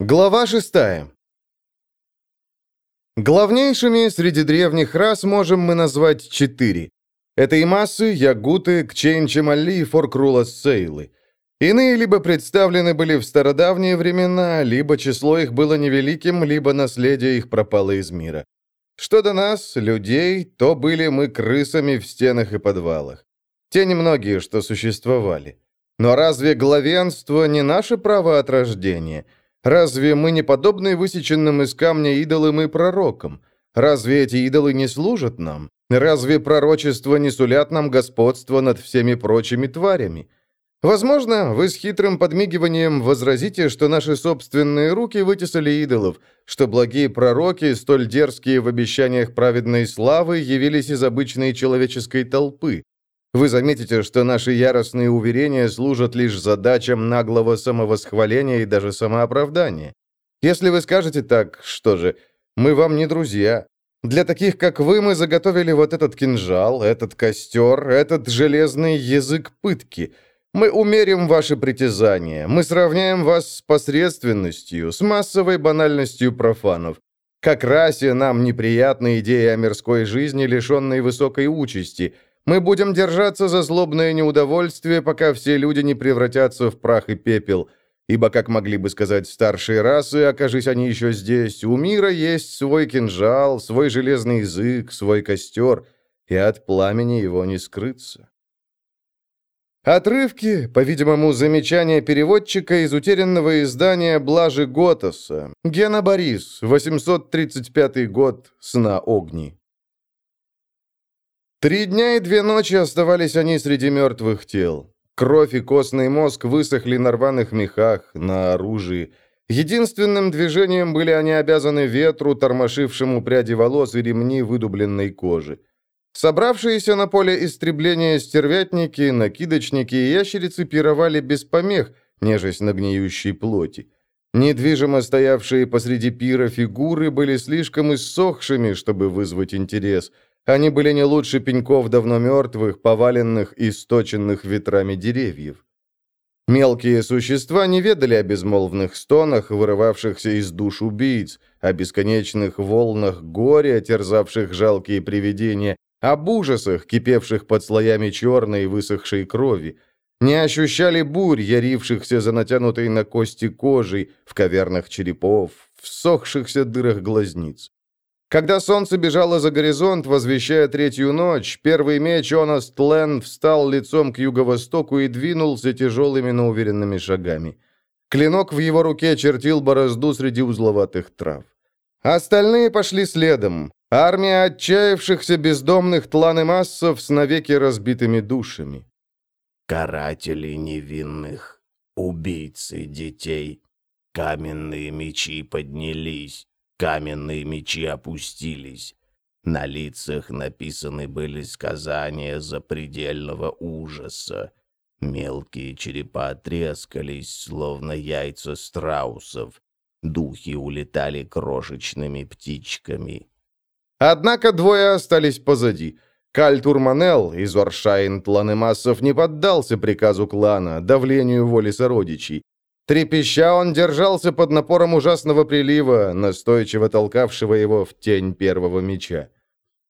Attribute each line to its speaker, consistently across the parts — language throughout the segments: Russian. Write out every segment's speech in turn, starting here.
Speaker 1: Глава шестая. Главнейшими среди древних рас можем мы назвать четыре. Это и массы, ягуты, кчейн-чемали и форкрулас-сейлы. Иные либо представлены были в стародавние времена, либо число их было невеликим, либо наследие их пропало из мира. Что до нас, людей, то были мы крысами в стенах и подвалах. Те немногие, что существовали. Но разве главенство не наше право от рождения – Разве мы не подобны высеченным из камня идолам и пророкам? Разве эти идолы не служат нам? Разве пророчества не сулят нам господство над всеми прочими тварями? Возможно, вы с хитрым подмигиванием возразите, что наши собственные руки вытесали идолов, что благие пророки, столь дерзкие в обещаниях праведной славы, явились из обычной человеческой толпы. Вы заметите, что наши яростные уверения служат лишь задачам наглого самовосхваления и даже самооправдания. Если вы скажете так, что же, мы вам не друзья. Для таких, как вы, мы заготовили вот этот кинжал, этот костер, этот железный язык пытки. Мы умерим ваши притязания, мы сравняем вас с посредственностью, с массовой банальностью профанов. Как расе нам неприятна идея о мирской жизни, лишенной высокой участи – мы будем держаться за злобное неудовольствие, пока все люди не превратятся в прах и пепел. Ибо, как могли бы сказать старшие расы, окажись они еще здесь, у мира есть свой кинжал, свой железный язык, свой костер, и от пламени его не скрыться. Отрывки, по-видимому, замечания переводчика из утерянного издания Блажи Готоса. Гена Борис, 835 год, «Сна огни». Три дня и две ночи оставались они среди мертвых тел. Кровь и костный мозг высохли на рваных мехах, на оружии. Единственным движением были они обязаны ветру, тормошившему пряди волос и ремни выдубленной кожи. Собравшиеся на поле истребления стервятники, накидочники и ящерицы пировали без помех, нежесть на гниющей плоти. Недвижимо стоявшие посреди пира фигуры были слишком иссохшими, чтобы вызвать интерес – они были не лучше пеньков давно мертвых, поваленных и сточенных ветрами деревьев. Мелкие существа не ведали о безмолвных стонах, вырывавшихся из душ убийц, о бесконечных волнах горя, терзавших жалкие привидения, об ужасах, кипевших под слоями черной высохшей крови, не ощущали бурь, ярившихся за натянутой на кости кожей, в кавернах черепов, в сохшихся дырах глазниц. Когда солнце бежало за горизонт, возвещая третью ночь, первый меч Онаст Лен встал лицом к юго-востоку и двинулся тяжелыми, но уверенными шагами. Клинок в его руке чертил борозду среди узловатых трав. Остальные пошли следом. Армия отчаявшихся бездомных тлан массов с навеки разбитыми душами.
Speaker 2: «Каратели невинных, убийцы детей, каменные мечи поднялись, Каменные мечи опустились. На лицах написаны были сказания запредельного ужаса. Мелкие черепа трескались, словно яйца страусов. Духи улетали крошечными птичками.
Speaker 1: Однако двое остались позади. Каль Турманел из Оршайн Тланемассов не поддался приказу клана, давлению воли сородичей. Трепеща он держался под напором ужасного прилива, настойчиво толкавшего его в тень первого меча.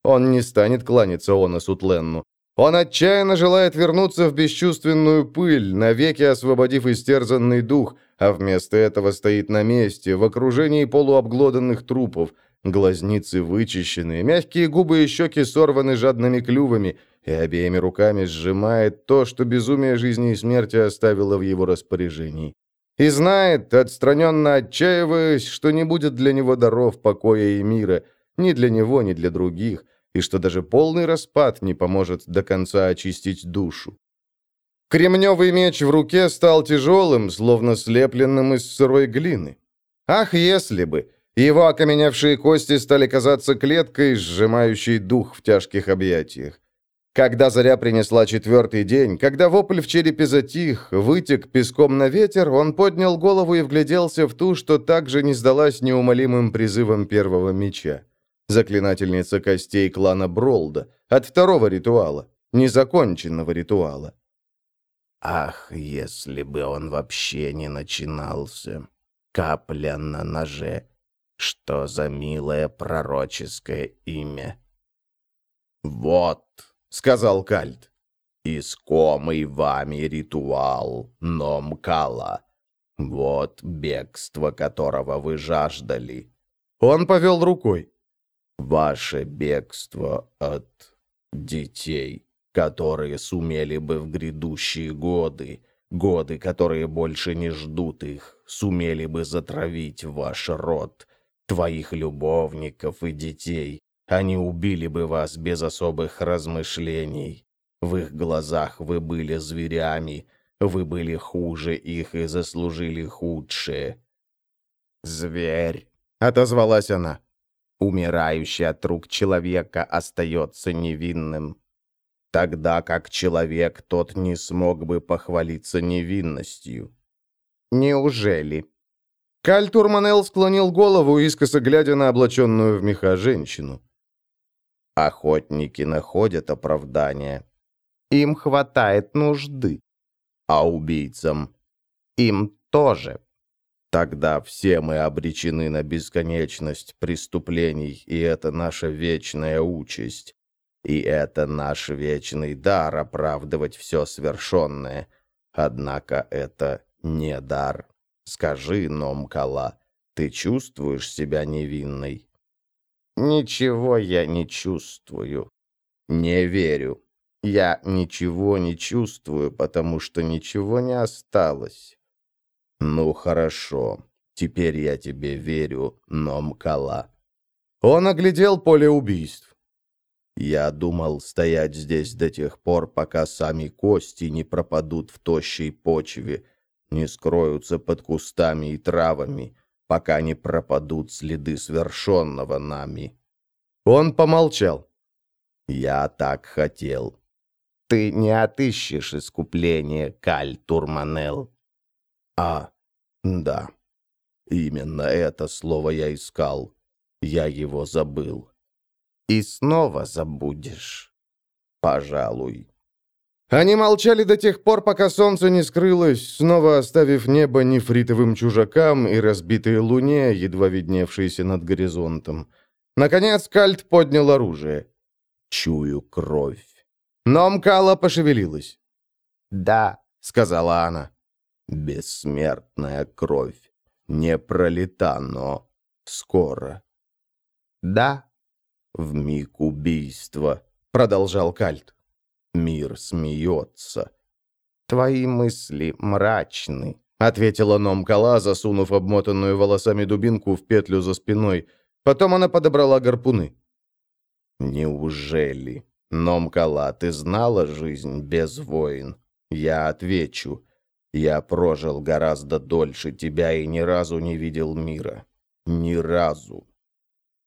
Speaker 1: Он не станет кланяться Оносу Тленну. Он отчаянно желает вернуться в бесчувственную пыль, навеки освободив истерзанный дух, а вместо этого стоит на месте, в окружении полуобглоданных трупов, глазницы вычищены, мягкие губы и щеки сорваны жадными клювами, и обеими руками сжимает то, что безумие жизни и смерти оставило в его распоряжении. И знает, отстраненно отчаиваясь, что не будет для него даров покоя и мира, ни для него, ни для других, и что даже полный распад не поможет до конца очистить душу. Кремневый меч в руке стал тяжелым, словно слепленным из сырой глины. Ах, если бы! Его окаменевшие кости стали казаться клеткой, сжимающей дух в тяжких объятиях. Когда заря принесла четвертый день, когда вопль в черепе затих, вытек песком на ветер, он поднял голову и вгляделся в ту, что также не сдалась неумолимым призывом первого меча. Заклинательница костей клана Бролда, от второго ритуала, незаконченного ритуала.
Speaker 2: Ах, если бы он вообще не начинался. капля на ноже. Что за милое пророческое имя? «Вот», — сказал Кальт, — «искомый вами ритуал Номкала. Вот бегство, которого вы жаждали».
Speaker 1: Он повел рукой.
Speaker 2: «Ваше бегство от детей, которые сумели бы в грядущие годы, годы, которые больше не ждут их, сумели бы затравить ваш род, твоих любовников и детей. Они убили бы вас без особых размышлений. В их глазах вы были зверями, вы были хуже их и заслужили худшее. «Зверь», — отозвалась она, — «умирающий от рук человека остается невинным, тогда как человек тот не смог бы похвалиться невинностью». «Неужели?»
Speaker 1: Каль Турманел склонил голову, искоса глядя на облаченную в меха женщину.
Speaker 2: Охотники находят оправдание.
Speaker 3: Им хватает нужды.
Speaker 2: А убийцам?
Speaker 3: Им тоже.
Speaker 2: Тогда все мы обречены на бесконечность преступлений, и это наша вечная участь. И это наш вечный дар оправдывать все свершенное. Однако это не дар. Скажи, Номкала, ты чувствуешь себя невинной?
Speaker 3: Ничего я не чувствую.
Speaker 2: Не верю.
Speaker 3: Я ничего не чувствую, потому что ничего не осталось.
Speaker 2: Ну хорошо. Теперь я тебе верю, Номкала.
Speaker 1: Он оглядел поле убийств.
Speaker 2: Я думал стоять здесь до тех пор, пока сами кости не пропадут в тощей почве, не скроются под кустами и травами, пока не пропадут следы свершенного нами».
Speaker 1: Он помолчал.
Speaker 2: «Я так хотел».
Speaker 3: «Ты не отыщешь искупление, Каль Турманел».
Speaker 2: «А, да. Именно это слово я искал. Я его забыл».
Speaker 3: «И снова забудешь».
Speaker 2: «Пожалуй».
Speaker 1: Они молчали до тех пор, пока солнце не скрылось, снова оставив небо нефритовым чужакам и разбитой луне, едва видневшейся над горизонтом. Наконец Кальт поднял оружие.
Speaker 2: «Чую кровь».
Speaker 1: Но Мкала пошевелилась.
Speaker 3: «Да», —
Speaker 1: сказала она.
Speaker 2: «Бессмертная кровь. Не пролета, но скоро».
Speaker 3: «Да».
Speaker 2: «В миг убийства», — продолжал Кальт. Мир смеется.
Speaker 3: «Твои мысли мрачны», —
Speaker 1: ответила Номкала, засунув обмотанную волосами дубинку в петлю за спиной. Потом она подобрала гарпуны.
Speaker 2: «Неужели? Номкала, ты знала жизнь без войн? Я отвечу. Я прожил гораздо дольше тебя и ни разу не видел мира. Ни разу.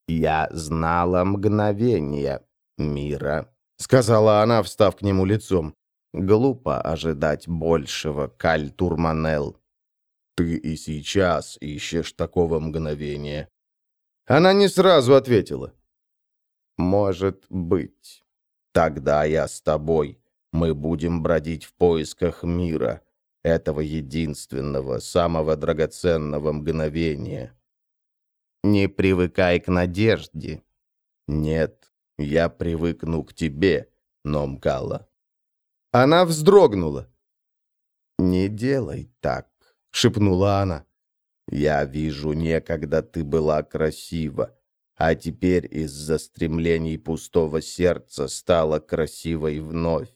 Speaker 3: Я знала мгновение мира
Speaker 1: сказала она, встав к нему лицом.
Speaker 3: «Глупо ожидать большего, Каль Турманел».
Speaker 2: «Ты и сейчас ищешь такого мгновения».
Speaker 1: Она не сразу ответила.
Speaker 3: «Может быть.
Speaker 2: Тогда я с тобой. Мы будем бродить в поисках мира, этого единственного, самого драгоценного мгновения».
Speaker 3: «Не привыкай к надежде».
Speaker 2: «Нет, я привыкну к тебе, Номкала».
Speaker 1: Она вздрогнула.
Speaker 2: «Не делай так», — шепнула она. «Я вижу, некогда ты была красива, а теперь из-за стремлений пустого сердца стала красивой вновь.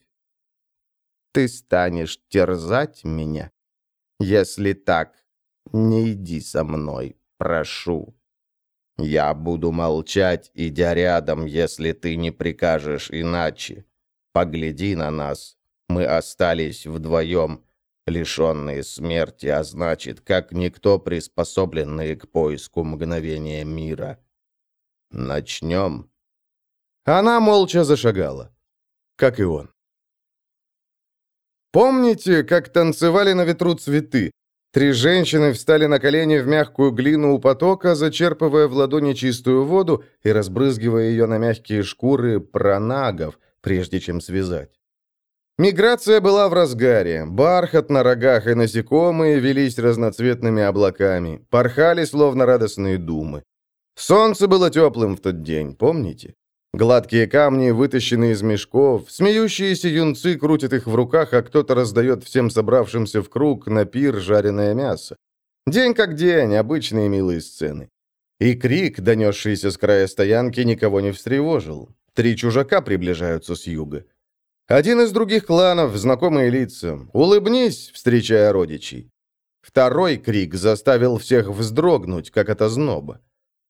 Speaker 3: Ты станешь терзать меня? Если так, не иди со мной, прошу».
Speaker 2: Я буду молчать, идя рядом, если ты не прикажешь иначе. Погляди на нас. Мы остались вдвоем, лишенные смерти, а значит, как никто приспособленные к поиску мгновения мира. Начнем.
Speaker 1: Она молча зашагала, как и он. Помните, как танцевали на ветру цветы? Три женщины встали на колени в мягкую глину у потока, зачерпывая в ладони чистую воду и разбрызгивая ее на мягкие шкуры пронагов, прежде чем связать. Миграция была в разгаре. Бархат на рогах и насекомые велись разноцветными облаками, порхали словно радостные думы. Солнце было теплым в тот день, помните? Гладкие камни вытащены из мешков, смеющиеся юнцы крутят их в руках, а кто-то раздает всем собравшимся в круг на пир жареное мясо. День как день, обычные милые сцены. И крик, донесшийся с края стоянки, никого не встревожил. Три чужака приближаются с юга. Один из других кланов, знакомые лица. «Улыбнись», встречая родичей. Второй крик заставил всех вздрогнуть, как от озноба.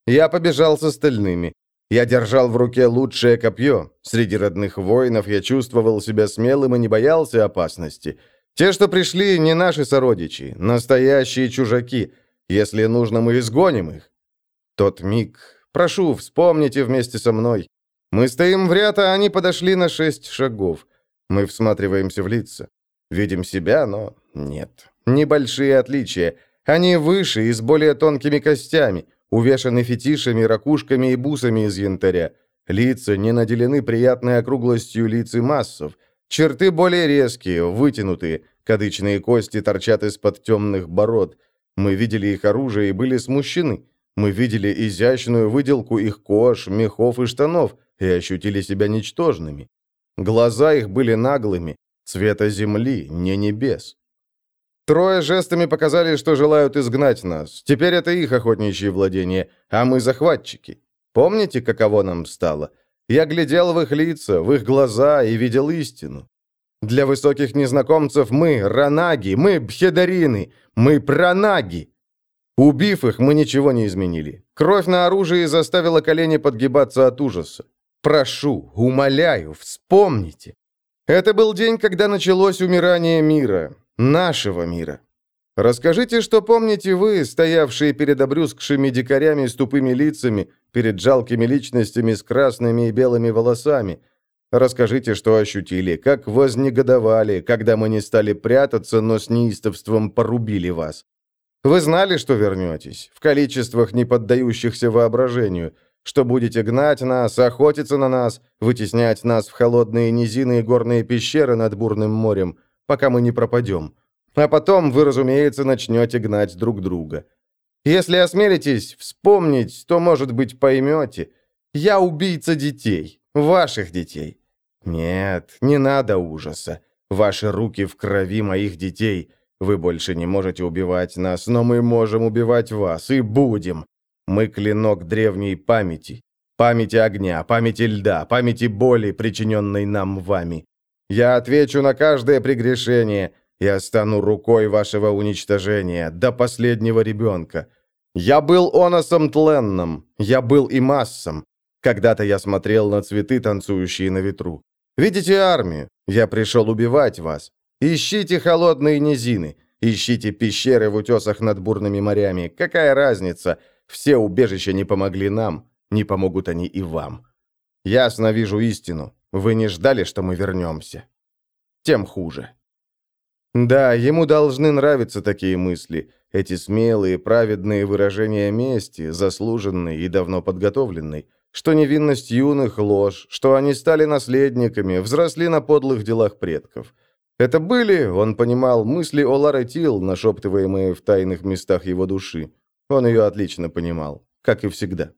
Speaker 1: Я побежал с остальными. Я держал в руке лучшее копье. Среди родных воинов я чувствовал себя смелым и не боялся опасности. Те, что пришли, не наши сородичи, настоящие чужаки. Если нужно, мы изгоним их. Тот миг. Прошу, вспомните вместе со мной. Мы стоим в ряд, а они подошли на шесть шагов. Мы всматриваемся в лица. Видим себя, но нет. Небольшие отличия. Они выше и с более тонкими костями, увешаны фетишами, ракушками и бусами из янтаря. Лица не наделены приятной округлостью лиц и массов. Черты более резкие, вытянутые, кадычные кости торчат из-под темных бород. Мы видели их оружие и были смущены. Мы видели изящную выделку их кож, мехов и штанов и ощутили себя ничтожными. Глаза их были наглыми, цвета земли, не небес. Трое жестами показали, что желают изгнать нас. Теперь это их охотничье владение, а мы захватчики. Помните, каково нам стало? Я глядел в их лица, в их глаза и видел истину. Для высоких незнакомцев мы ранаги, мы бхедарины, мы пранаги. Убив их, мы ничего не изменили. Кровь на оружии заставила колени подгибаться от ужаса. Прошу, умоляю, вспомните. Это был день, когда началось умирание мира, нашего мира. Расскажите, что помните вы, стоявшие перед обрюзгшими дикарями с тупыми лицами, перед жалкими личностями с красными и белыми волосами. Расскажите, что ощутили, как вознегодовали, когда мы не стали прятаться, но с неистовством порубили вас. Вы знали, что вернетесь, в количествах, не поддающихся воображению, что будете гнать нас, охотиться на нас, вытеснять нас в холодные низины и горные пещеры над бурным морем, пока мы не пропадем. А потом вы, разумеется, начнете гнать друг друга. Если осмелитесь вспомнить, то, может быть, поймете. Я убийца детей, ваших детей. Нет, не надо ужаса. Ваши руки в крови моих детей. Вы больше не можете убивать нас, но мы можем убивать вас, и будем. Мы клинок древней памяти. Памяти огня, памяти льда, памяти боли, причиненной нам вами. Я отвечу на каждое прегрешение. Я стану рукой вашего уничтожения, до последнего ребенка. Я был Оносом Тленном, я был и Массом. Когда-то я смотрел на цветы, танцующие на ветру. Видите армию? Я пришел убивать вас. Ищите холодные низины, ищите пещеры в утесах над бурными морями. Какая разница? Все убежища не помогли нам, не помогут они и вам. Ясно вижу истину. Вы не ждали, что мы вернемся. Тем хуже. Да, ему должны нравиться такие мысли, эти смелые, праведные выражения мести, заслуженной и давно подготовленной, что невинность юных – ложь, что они стали наследниками, взросли на подлых делах предков – это были, он понимал, мысли о Ларе Тил, нашептываемые в тайных местах его души. Он ее отлично понимал, как и всегда.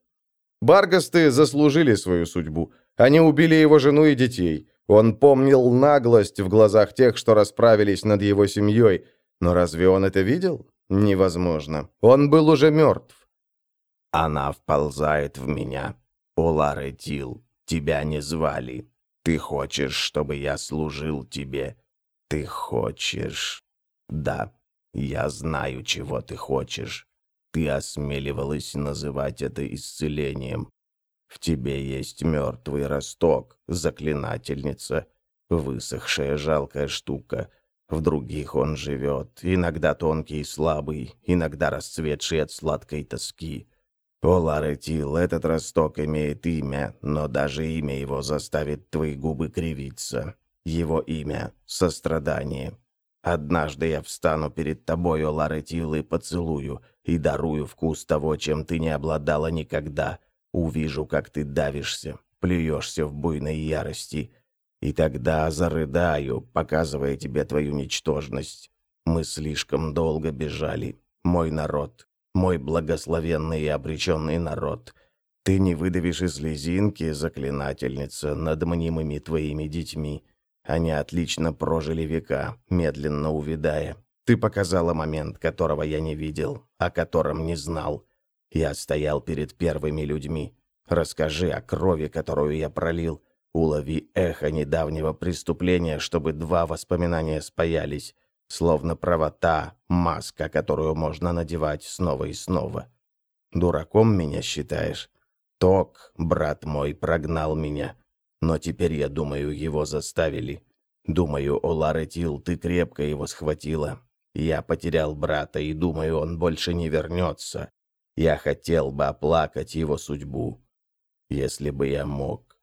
Speaker 1: Баргасты заслужили свою судьбу. Они убили его жену и детей. Он помнил наглость в глазах тех, что расправились над его семьей. Но разве он это видел? Невозможно. Он был уже мертв.
Speaker 2: «Она вползает в меня. О, Ларе Тил, тебя не звали. Ты хочешь, чтобы я служил тебе. Ты хочешь. Да, я знаю, чего ты хочешь. Ты осмеливалась называть это исцелением. В тебе есть мертвый росток, заклинательница, высохшая жалкая штука. В других он живет, иногда тонкий и слабый, иногда расцветший от сладкой тоски. О, Ларетил, этот росток имеет имя, но даже имя его заставит твои губы кривиться. Его имя — сострадание. Однажды я встану перед тобою, Ларетил, и поцелую, и дарую вкус того, чем ты не обладала никогда. Увижу, как ты давишься, плюешься в буйной ярости. И тогда зарыдаю, показывая тебе твою ничтожность. Мы слишком долго бежали. Мой народ, мой благословенный и обреченный народ. Ты не выдавишь из слезинки, заклинательница, над мнимыми твоими детьми. Они отлично прожили века, медленно увядая. Ты показала момент, которого я не видел, о котором не знал. Я стоял перед первыми людьми. Расскажи о крови, которую я пролил. Улови эхо недавнего преступления, чтобы два воспоминания спаялись. Словно правота, маска, которую можно надевать снова и снова. Дураком меня считаешь? Ток, брат мой, прогнал меня. Но теперь, я думаю, его заставили. Думаю, о Ларетил, ты крепко его схватила. Я потерял брата и думаю, он больше не вернется. Я хотел бы оплакать его судьбу, если бы я мог.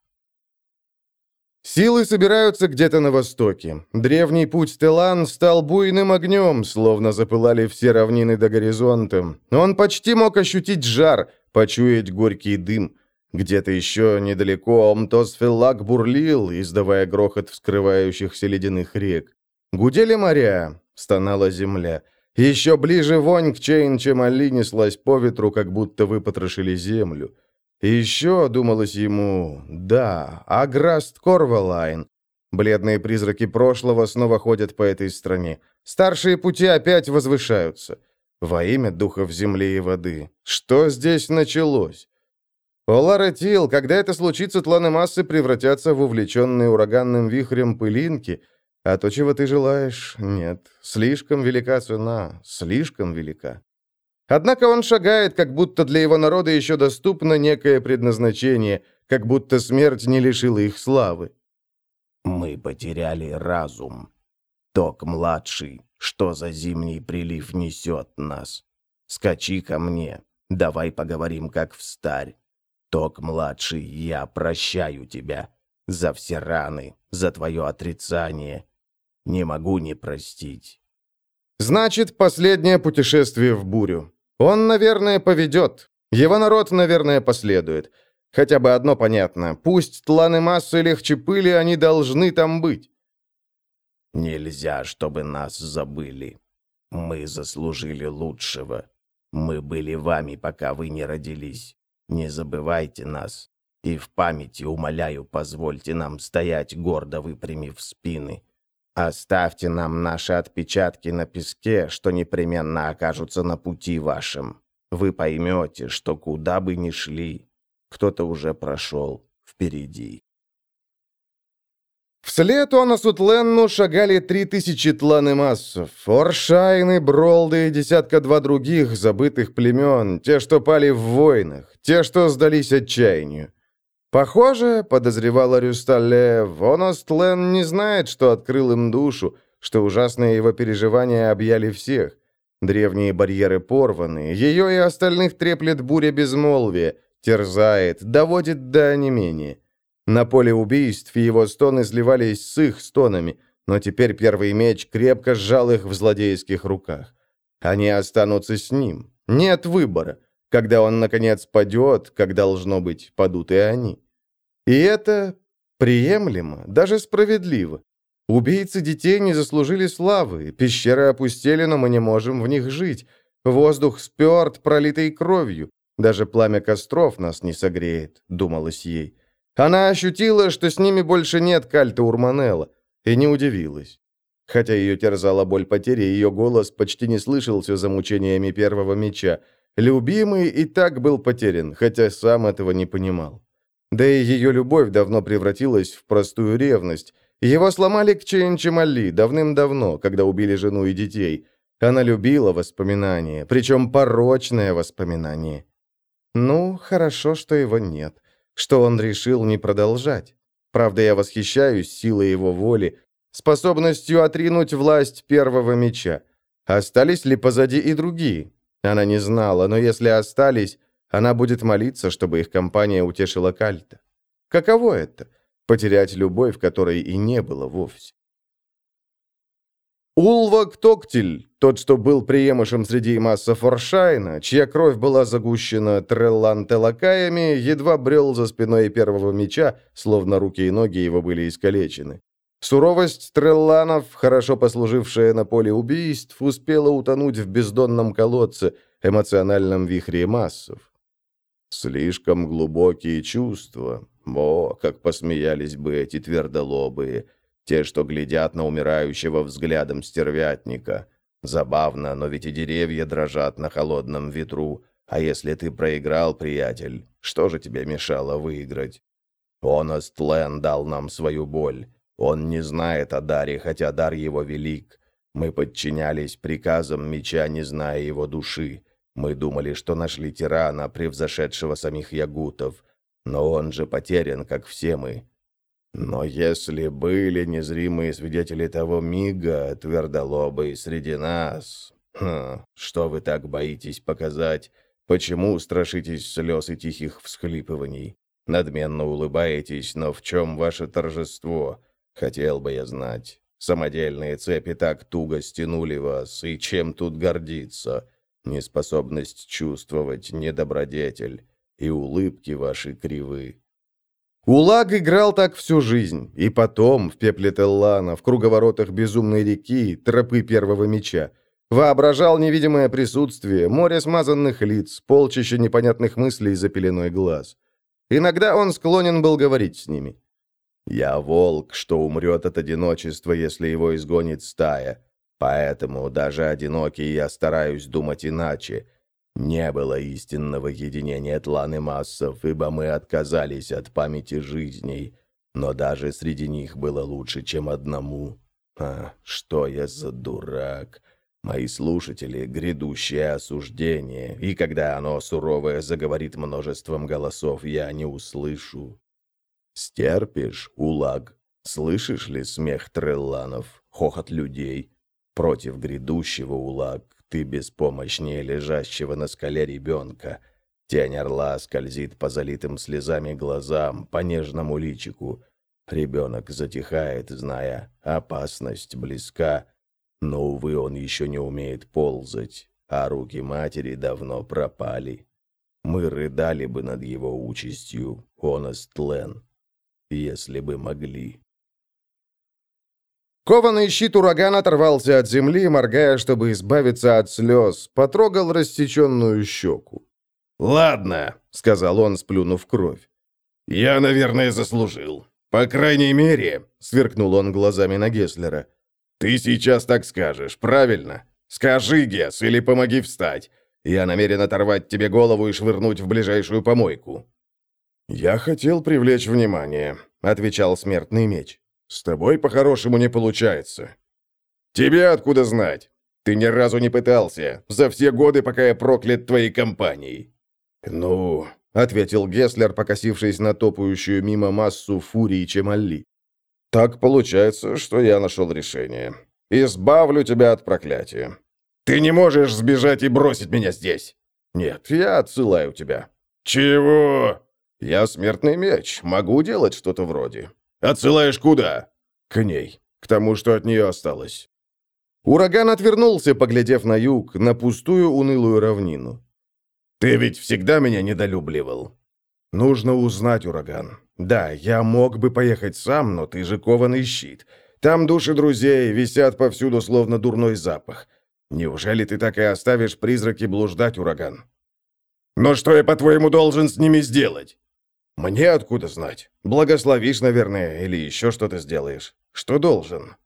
Speaker 1: Силы собираются где-то на востоке. Древний путь Телан стал буйным огнем, словно запылали все равнины до горизонта. Он почти мог ощутить жар, почуять горький дым. Где-то еще недалеко Омтоз Феллак бурлил, издавая грохот вскрывающихся ледяных рек. Гудели моря, стонала земля. Еще ближе вонь К'Чейн Че'Малле неслась по ветру, как будто выпотрошили землю. Еще, думалось ему, да, Аграст Корвалайн. Бледные призраки прошлого снова ходят по этой стране. Старшие пути опять возвышаются. Во имя духов земли и воды. Что здесь началось? Олара когда это случится, тланы массы превратятся в увлеченные ураганным вихрем пылинки, а то, чего ты желаешь, нет. Слишком велика цена, слишком велика. Однако он шагает, как будто для его народа еще доступно некое предназначение, как будто смерть не лишила их славы.
Speaker 2: «Мы потеряли разум. Ток-младший, что за зимний прилив несет нас? Скачи ко мне, давай поговорим, как в старь. Ток-младший, я прощаю тебя за все раны, за твое отрицание. Не могу не простить.
Speaker 1: Значит, последнее путешествие в бурю. Он, наверное, поведет. Его народ, наверное, последует. Хотя бы одно понятно. Пусть тланы массы легче пыли, они должны там быть.
Speaker 2: Нельзя, чтобы нас забыли. Мы заслужили лучшего. Мы были вами, пока вы не родились. Не забывайте нас. И в памяти, умоляю, позвольте нам стоять, гордо выпрямив спины. Оставьте нам наши отпечатки на песке, что непременно окажутся на пути вашем. Вы поймете, что куда бы ни шли, кто-то уже прошел впереди.
Speaker 1: Вслед Оносу Тленну шагали три тысячи тланы массов, Оршайны, Бролды и десятка-два других забытых племен, те, что пали в войнах, те, что сдались отчаянию. Похоже, подозревала Рюстале, Онос Тлен не знает, что открыл им душу, что ужасные его переживания объяли всех. Древние барьеры порваны, ее и остальных треплет буря безмолвия, терзает, доводит до онемения. На поле убийств его стоны сливались с их стонами, но теперь первый меч крепко сжал их в злодейских руках. Они останутся с ним. Нет выбора. Когда он, наконец, падет, как должно быть, падут и они. И это приемлемо, даже справедливо. Убийцы детей не заслужили славы, пещеры опустели, но мы не можем в них жить. Воздух сперт, пролитый кровью. Даже пламя костров нас не согреет, думалось ей. Она ощутила, что с ними больше нет кальта Урманелла, и не удивилась. Хотя ее терзала боль потери, ее голос почти не слышался за мучениями первого меча. Любимый и так был потерян, хотя сам этого не понимал. Да и ее любовь давно превратилась в простую ревность. Его сломали к Чейнчемали давным-давно, когда убили жену и детей. Она любила воспоминания, причем порочное воспоминание. Ну, хорошо, что его нет что он решил не продолжать. Правда, я восхищаюсь силой его воли, способностью отринуть власть первого меча. Остались ли позади и другие? Она не знала, но если остались, она будет молиться, чтобы их компания утешила Кальта. Каково это? Потерять любовь, которой и не было вовсе. Улвак Токтель, тот, что был преемышем среди масса Форшайна, чья кровь была загущена треллантелакаями, едва брел за спиной первого меча, словно руки и ноги его были искалечены. Суровость трелланов, хорошо послужившая на поле убийств, успела утонуть в бездонном колодце, эмоциональном вихре массов. Слишком глубокие чувства. О, как посмеялись бы эти твердолобые, те, что глядят на умирающего взглядом стервятника. Забавно, но ведь и деревья дрожат на холодном ветру. А если ты проиграл, приятель, что же тебе мешало выиграть? Оност Лен дал нам свою боль. Он не знает о даре, хотя дар его велик. Мы подчинялись приказам меча, не зная его души. Мы думали, что нашли тирана, превзошедшего самих ягутов. Но он же потерян, как все мы. Но если были незримые свидетели того мига, твердолобые среди нас... Хм, что вы так боитесь показать? Почему страшитесь слез и тихих всхлипываний? Надменно улыбаетесь, но в чем ваше торжество? Хотел бы я знать. Самодельные цепи так туго стянули вас, и чем тут гордиться? Неспособность чувствовать, недобродетель, и улыбки ваши кривы. Улаг играл так всю жизнь, и потом, в пепле Теллана, в круговоротах безумной реки, тропы первого меча. Воображал невидимое присутствие, море смазанных лиц, полчища непонятных мыслей за пеленой глаз. Иногда он склонен был говорить с ними. Я волк, что умрет от одиночества, если его изгонит стая. Поэтому, даже одинокий, я стараюсь думать иначе. Не было истинного единения тлан и массов, ибо мы отказались от памяти жизней. Но даже среди них было лучше, чем одному. А, что я за дурак? Мои слушатели — грядущее осуждение, и когда оно суровое заговорит множеством голосов, я не услышу. Стерпишь, улаг? Слышишь ли смех трелланов, хохот людей? Против грядущего, улаг, ты беспомощнее лежащего на скале ребенка. Тень орла скользит по залитым слезами глазам, по нежному личику. Ребенок затихает, зная, опасность близка, но, увы, он еще не умеет ползать, а руки матери давно пропали. Мы рыдали бы над его участью, Honest Len, если бы могли. Кованый щит урагана оторвался от земли, моргая, чтобы избавиться от слез, потрогал рассеченную щеку.
Speaker 2: «Ладно», — сказал он, сплюнув кровь. «Я, наверное, заслужил. По крайней мере», — сверкнул он глазами на Геслера. «Ты сейчас так скажешь, правильно? Скажи, Гес, или помоги встать. Я намерен оторвать тебе голову и швырнуть в ближайшую помойку».
Speaker 1: «Я хотел привлечь внимание», — отвечал смертный меч. «С тобой по-хорошему не получается».
Speaker 2: «Тебе откуда знать? Ты ни разу не пытался, за все годы, пока я проклят твоей компанией».
Speaker 1: «Ну», — ответил Геслер, покосившись на топающую мимо массу фурии Чемалли. «Так получается, что я нашел решение. Избавлю тебя от проклятия».
Speaker 2: «Ты не можешь сбежать и бросить меня здесь!»
Speaker 1: «Нет, я отсылаю тебя».
Speaker 2: «Чего?»
Speaker 1: «Я смертный меч, могу делать что-то вроде».
Speaker 2: «Отсылаешь куда?»
Speaker 1: «К ней, к тому, что от нее осталось». Ураган отвернулся, поглядев на юг, на пустую унылую равнину.
Speaker 2: «Ты ведь всегда меня недолюбливал».
Speaker 1: «Нужно узнать, ураган. Да, я мог бы поехать сам, но ты же кованый щит. Там души друзей висят повсюду, словно дурной запах. Неужели ты так и оставишь призраки блуждать, ураган?»
Speaker 2: «Но что я, по-твоему, должен с ними сделать?»
Speaker 1: «Мне откуда знать? Благословишь, наверное, или еще что-то сделаешь. Что должен?»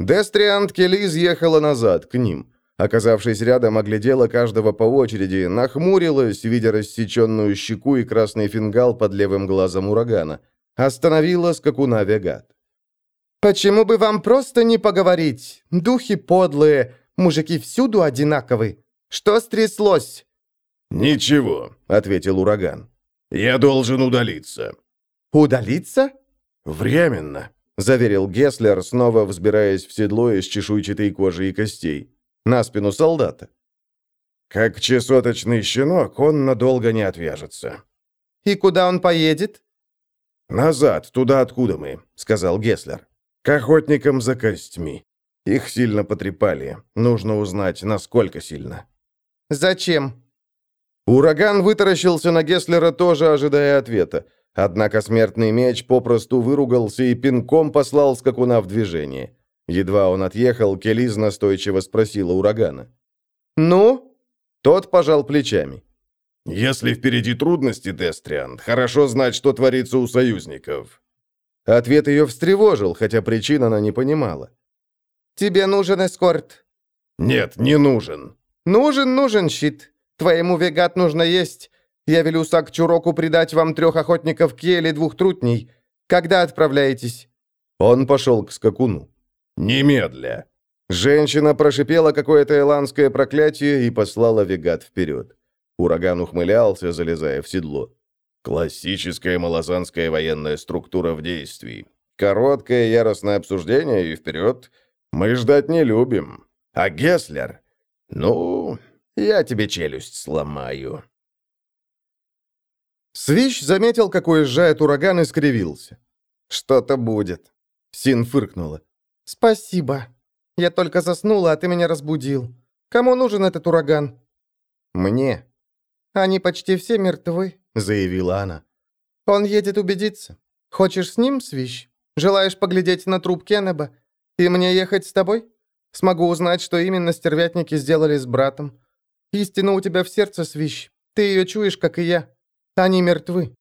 Speaker 1: Дестриант Келиз ехала назад, к ним. Оказавшись рядом, оглядела каждого по очереди, нахмурилась, видя рассеченную щеку и красный фингал под левым глазом урагана. Остановила скакуна Вегат.
Speaker 4: «Почему бы вам просто не поговорить? Духи подлые, мужики всюду одинаковы. Что стряслось?»
Speaker 2: «Ничего», — ответил ураган. «Я должен удалиться».
Speaker 4: «Удалиться?»
Speaker 1: «Временно», — заверил Геслер, снова взбираясь в седло из чешуйчатой кожи и костей. На спину солдата. «Как чесоточный щенок, он надолго не отвяжется».
Speaker 4: «И куда он поедет?»
Speaker 1: «Назад, туда, откуда мы», — сказал Геслер. «К охотникам за костьми». Их сильно потрепали. Нужно узнать, насколько сильно.
Speaker 4: «Зачем?»
Speaker 1: Ураган вытаращился на Гесслера, тоже ожидая ответа. Однако смертный меч попросту выругался и пинком послал скакуна в движение. Едва он отъехал, Келиз настойчиво спросила урагана.
Speaker 4: «Ну?»
Speaker 1: Тот пожал плечами. «Если впереди трудности, Дестриан, хорошо знать, что творится у союзников». Ответ ее встревожил, хотя причин она не понимала.
Speaker 4: «Тебе нужен эскорт?»
Speaker 1: «Нет, не нужен».
Speaker 4: «Нужен, нужен, щит. Твоему вегат нужно есть. Я велю Сак-Чуроку придать вам трех охотников Кели двух трутней. Когда отправляетесь?»
Speaker 1: Он пошел к скакуну. «Немедля!» Женщина прошипела какое-то эландское проклятие и послала Вегат вперед. Ураган ухмылялся, залезая в седло. Классическая малозанская военная структура в действии. Короткое яростное обсуждение и вперед. Мы ждать не любим. А Геслер? Ну, я тебе челюсть сломаю. Свищ заметил, какой сжает ураган, и скривился. «Что-то будет». Син фыркнула.
Speaker 4: «Спасибо. Я только заснула, а ты меня разбудил. Кому нужен этот ураган?»
Speaker 1: «Мне».
Speaker 4: «Они почти все мертвы», — заявила она. «Он едет убедиться. Хочешь с ним, Свищ? Желаешь поглядеть на труп Кеннеба? И мне ехать с тобой? Смогу узнать, что именно стервятники сделали с братом. Истина у тебя в сердце, Свищ. Ты ее чуешь, как и я. Они мертвы».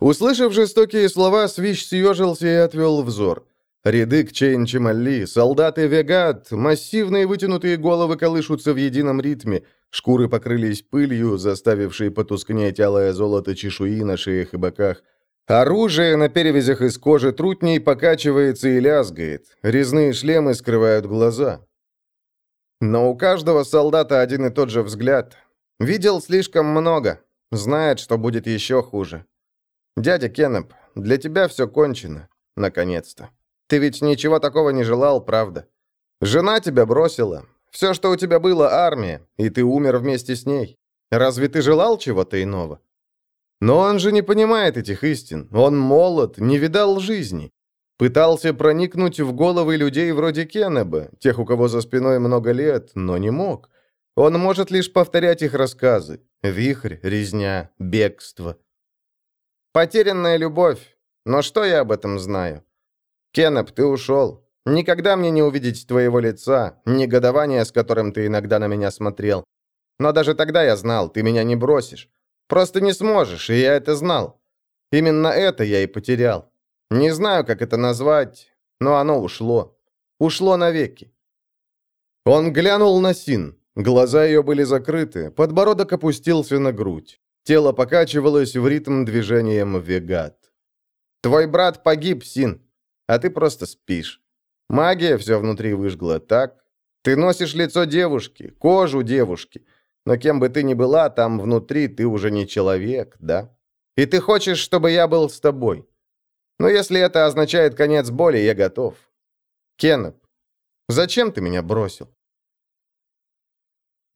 Speaker 1: Услышав жестокие слова, Свищ съежился и отвел взор. Ряды к Чейн-Чемалли, солдаты Вегат, массивные вытянутые головы колышутся в едином ритме, шкуры покрылись пылью, заставившей потускнеть алое золото чешуи на шеях и боках. Оружие на перевязях из кожи трутней покачивается и лязгает, резные шлемы скрывают глаза. Но у каждого солдата один и тот же взгляд. Видел слишком много, знает, что будет еще хуже. Дядя Кеннеп, для тебя все кончено, наконец-то. Ты ведь ничего такого не желал, правда? Жена тебя бросила. Все, что у тебя было, армия, и ты умер вместе с ней. Разве ты желал чего-то иного? Но он же не понимает этих истин. Он молод, не видал жизни. Пытался проникнуть в головы людей вроде Кеннеба, тех, у кого за спиной много лет, но не мог. Он может лишь повторять их рассказы. Вихрь, резня, бегство. Потерянная любовь. Но что я об этом знаю? Кеннеп, ты ушел. Никогда мне не увидеть твоего лица, негодования, с которым ты иногда на меня смотрел. Но даже тогда я знал, ты меня не бросишь. Просто не сможешь, и я это знал. Именно это я и потерял. Не знаю, как это назвать, но оно ушло. Ушло навеки. Он глянул на Син. Глаза ее были закрыты, подбородок опустился на грудь. Тело покачивалось в ритм движением вегат. «Твой брат погиб, Син а ты просто спишь. Магия все внутри выжгла, так? Ты носишь лицо девушки, кожу девушки. Но кем бы ты ни была, там внутри ты уже не человек, да? И ты хочешь, чтобы я был с тобой. Но если это означает конец боли, я готов. Кеннеп, зачем ты меня бросил?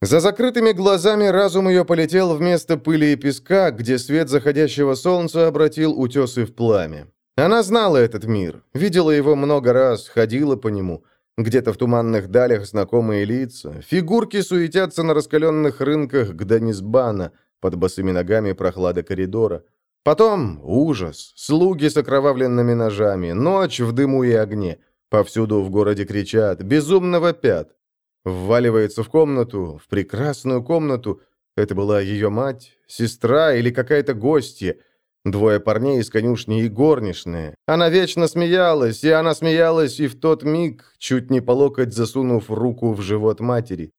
Speaker 1: За закрытыми глазами разум ее полетел вместо пыли и песка, где свет заходящего солнца обратил утесы в пламя. Она знала этот мир, видела его много раз, ходила по нему. Где-то в туманных далях знакомые лица, фигурки суетятся на раскаленных рынках Гданисбана, под босыми ногами прохлада коридора. Потом ужас, слуги с окровавленными ножами, ночь в дыму и огне. Повсюду в городе кричат, безумно вопят. Вваливается в комнату, в прекрасную комнату. Это была ее мать, сестра или какая-то гостья – Двое парней из конюшни и горничные. Она вечно смеялась, и она смеялась и в тот миг, чуть не по локоть засунув руку в живот матери.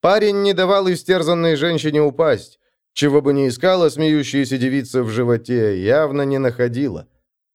Speaker 1: Парень не давал истерзанной женщине упасть. Чего бы ни искала смеющаяся девица в животе, явно не находила.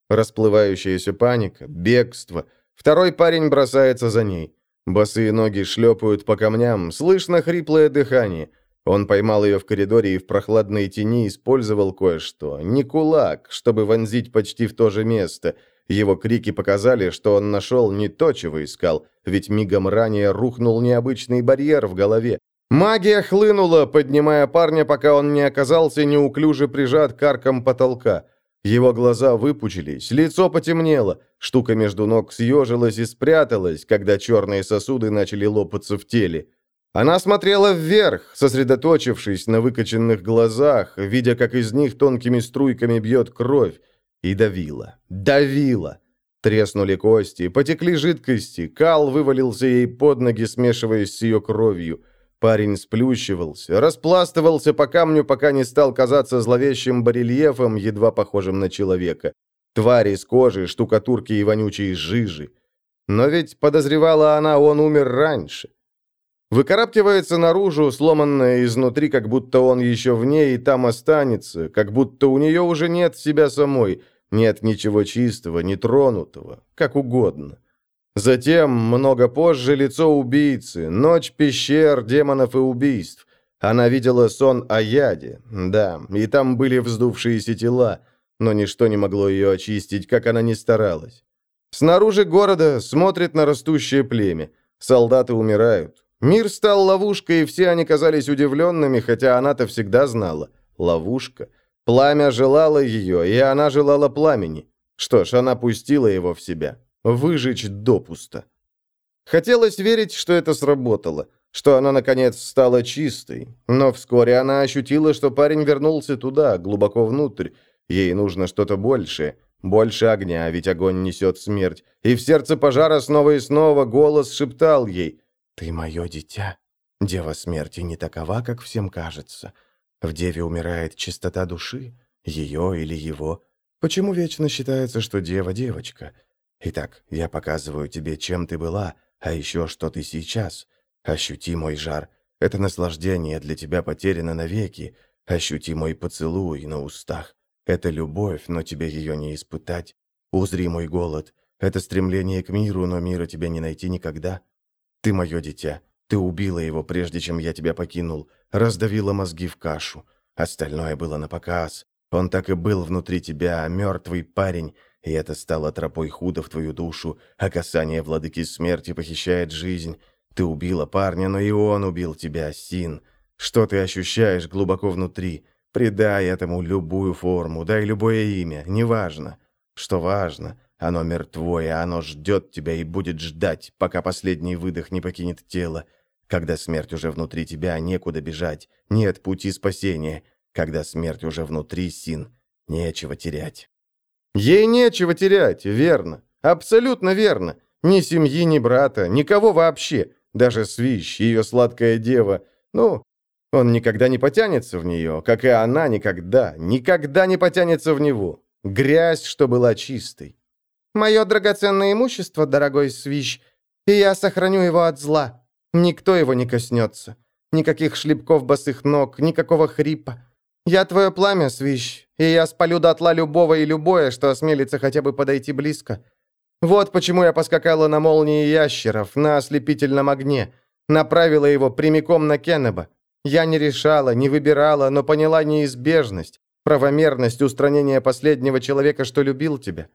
Speaker 1: Расплывающаяся паника, бегство. Второй парень бросается за ней. Босые ноги шлепают по камням, слышно хриплое дыхание – он поймал ее в коридоре и в прохладной тени использовал кое-что. Не кулак, чтобы вонзить почти в то же место. Его крики показали, что он нашел не то, чего искал, ведь мигом ранее рухнул необычный барьер в голове. Магия хлынула, поднимая парня, пока он не оказался неуклюже прижат к аркам потолка. Его глаза выпучились, лицо потемнело, штука между ног съежилась и спряталась, когда черные сосуды начали лопаться в теле. Она смотрела вверх, сосредоточившись на выкоченных глазах, видя, как из них тонкими струйками бьет кровь, и давила, давила. Треснули кости, потекли жидкости, кал вывалился ей под ноги, смешиваясь с ее кровью. Парень сплющивался, распластывался по камню, пока не стал казаться зловещим барельефом, едва похожим на человека. Твари из кожи, штукатурки и вонючие жижи. Но ведь, подозревала она, он умер раньше. Выкарабкивается наружу, сломанная изнутри, как будто он еще в ней и там останется, как будто у нее уже нет себя самой, нет ничего чистого, нетронутого, как угодно. Затем, много позже, лицо убийцы, ночь пещер, демонов и убийств. Она видела сон о яде, да, и там были вздувшиеся тела, но ничто не могло ее очистить, как она ни старалась. Снаружи города смотрит на растущее племя. Солдаты умирают. Мир стал ловушкой, и все они казались удивленными, хотя она-то всегда знала. Ловушка. Пламя желало ее, и она желала пламени. Что ж, она пустила его в себя. Выжечь допусто. Хотелось верить, что это сработало, что она, наконец, стала чистой. Но вскоре она ощутила, что парень вернулся туда, глубоко внутрь. Ей нужно что-то большее. Больше огня, ведь огонь несет смерть. И в сердце пожара снова и снова голос шептал ей «Ты мое дитя. Дева смерти не такова, как всем кажется. В деве умирает чистота души, ее или его. Почему вечно считается, что дева девочка?» Итак, я показываю тебе, чем ты была, а еще что ты сейчас. Ощути мой жар. Это наслаждение для тебя потеряно навеки. Ощути мой поцелуй на устах. Это любовь, но тебе ее не испытать. Узри мой голод. Это стремление к миру, но мира тебе не найти никогда. Ты мое дитя. Ты убила его, прежде чем я тебя покинул. Раздавила мозги в кашу. Остальное было на показ. Он так и был внутри тебя, мертвый парень, и это стало тропой худо в твою душу, а касание владыки смерти похищает жизнь. Ты убила парня, но и он убил тебя, Син. Что ты ощущаешь глубоко внутри? Придай этому любую форму, дай любое имя, неважно. Что важно, оно мертвое, оно ждет тебя и будет ждать, пока последний выдох не покинет тело. Когда смерть уже внутри тебя, некуда бежать, нет пути спасения. Когда смерть уже внутри, Син, нечего терять. Ей нечего терять, верно. Абсолютно верно. Ни семьи, ни брата, никого вообще. Даже Свищ, ее сладкая дева. Ну, он никогда не потянется в нее, как и она никогда, никогда не потянется в него. Грязь, что была чистой. «Мое драгоценное имущество, дорогой Свищ, и я сохраню его от зла. Никто его не коснется. Никаких шлепков босых ног, никакого хрипа. Я твое пламя, Свищ, и я спалю дотла любого и любое, что осмелится хотя бы подойти близко. Вот почему я поскакала на молнии ящеров, на ослепительном огне, направила его прямиком на Кеннеба. Я не решала, не выбирала, но поняла неизбежность, правомерность устранения последнего человека, что любил тебя.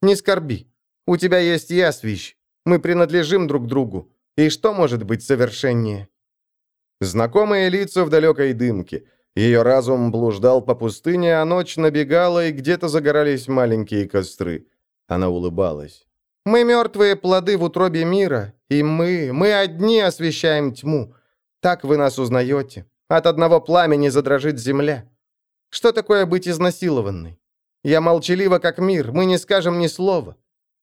Speaker 1: Не скорби. У тебя есть я, Свищ. Мы принадлежим друг другу. И что может быть совершеннее? Знакомые лица в далекой дымке – ее разум блуждал по пустыне, а ночь набегала, и где-то загорались маленькие костры. Она улыбалась. «Мы мертвые плоды в утробе мира, и мы, мы одни освещаем тьму. Так вы нас узнаете. От одного пламени задрожит земля. Что такое быть изнасилованной? Я молчалива, как мир, мы не скажем ни слова.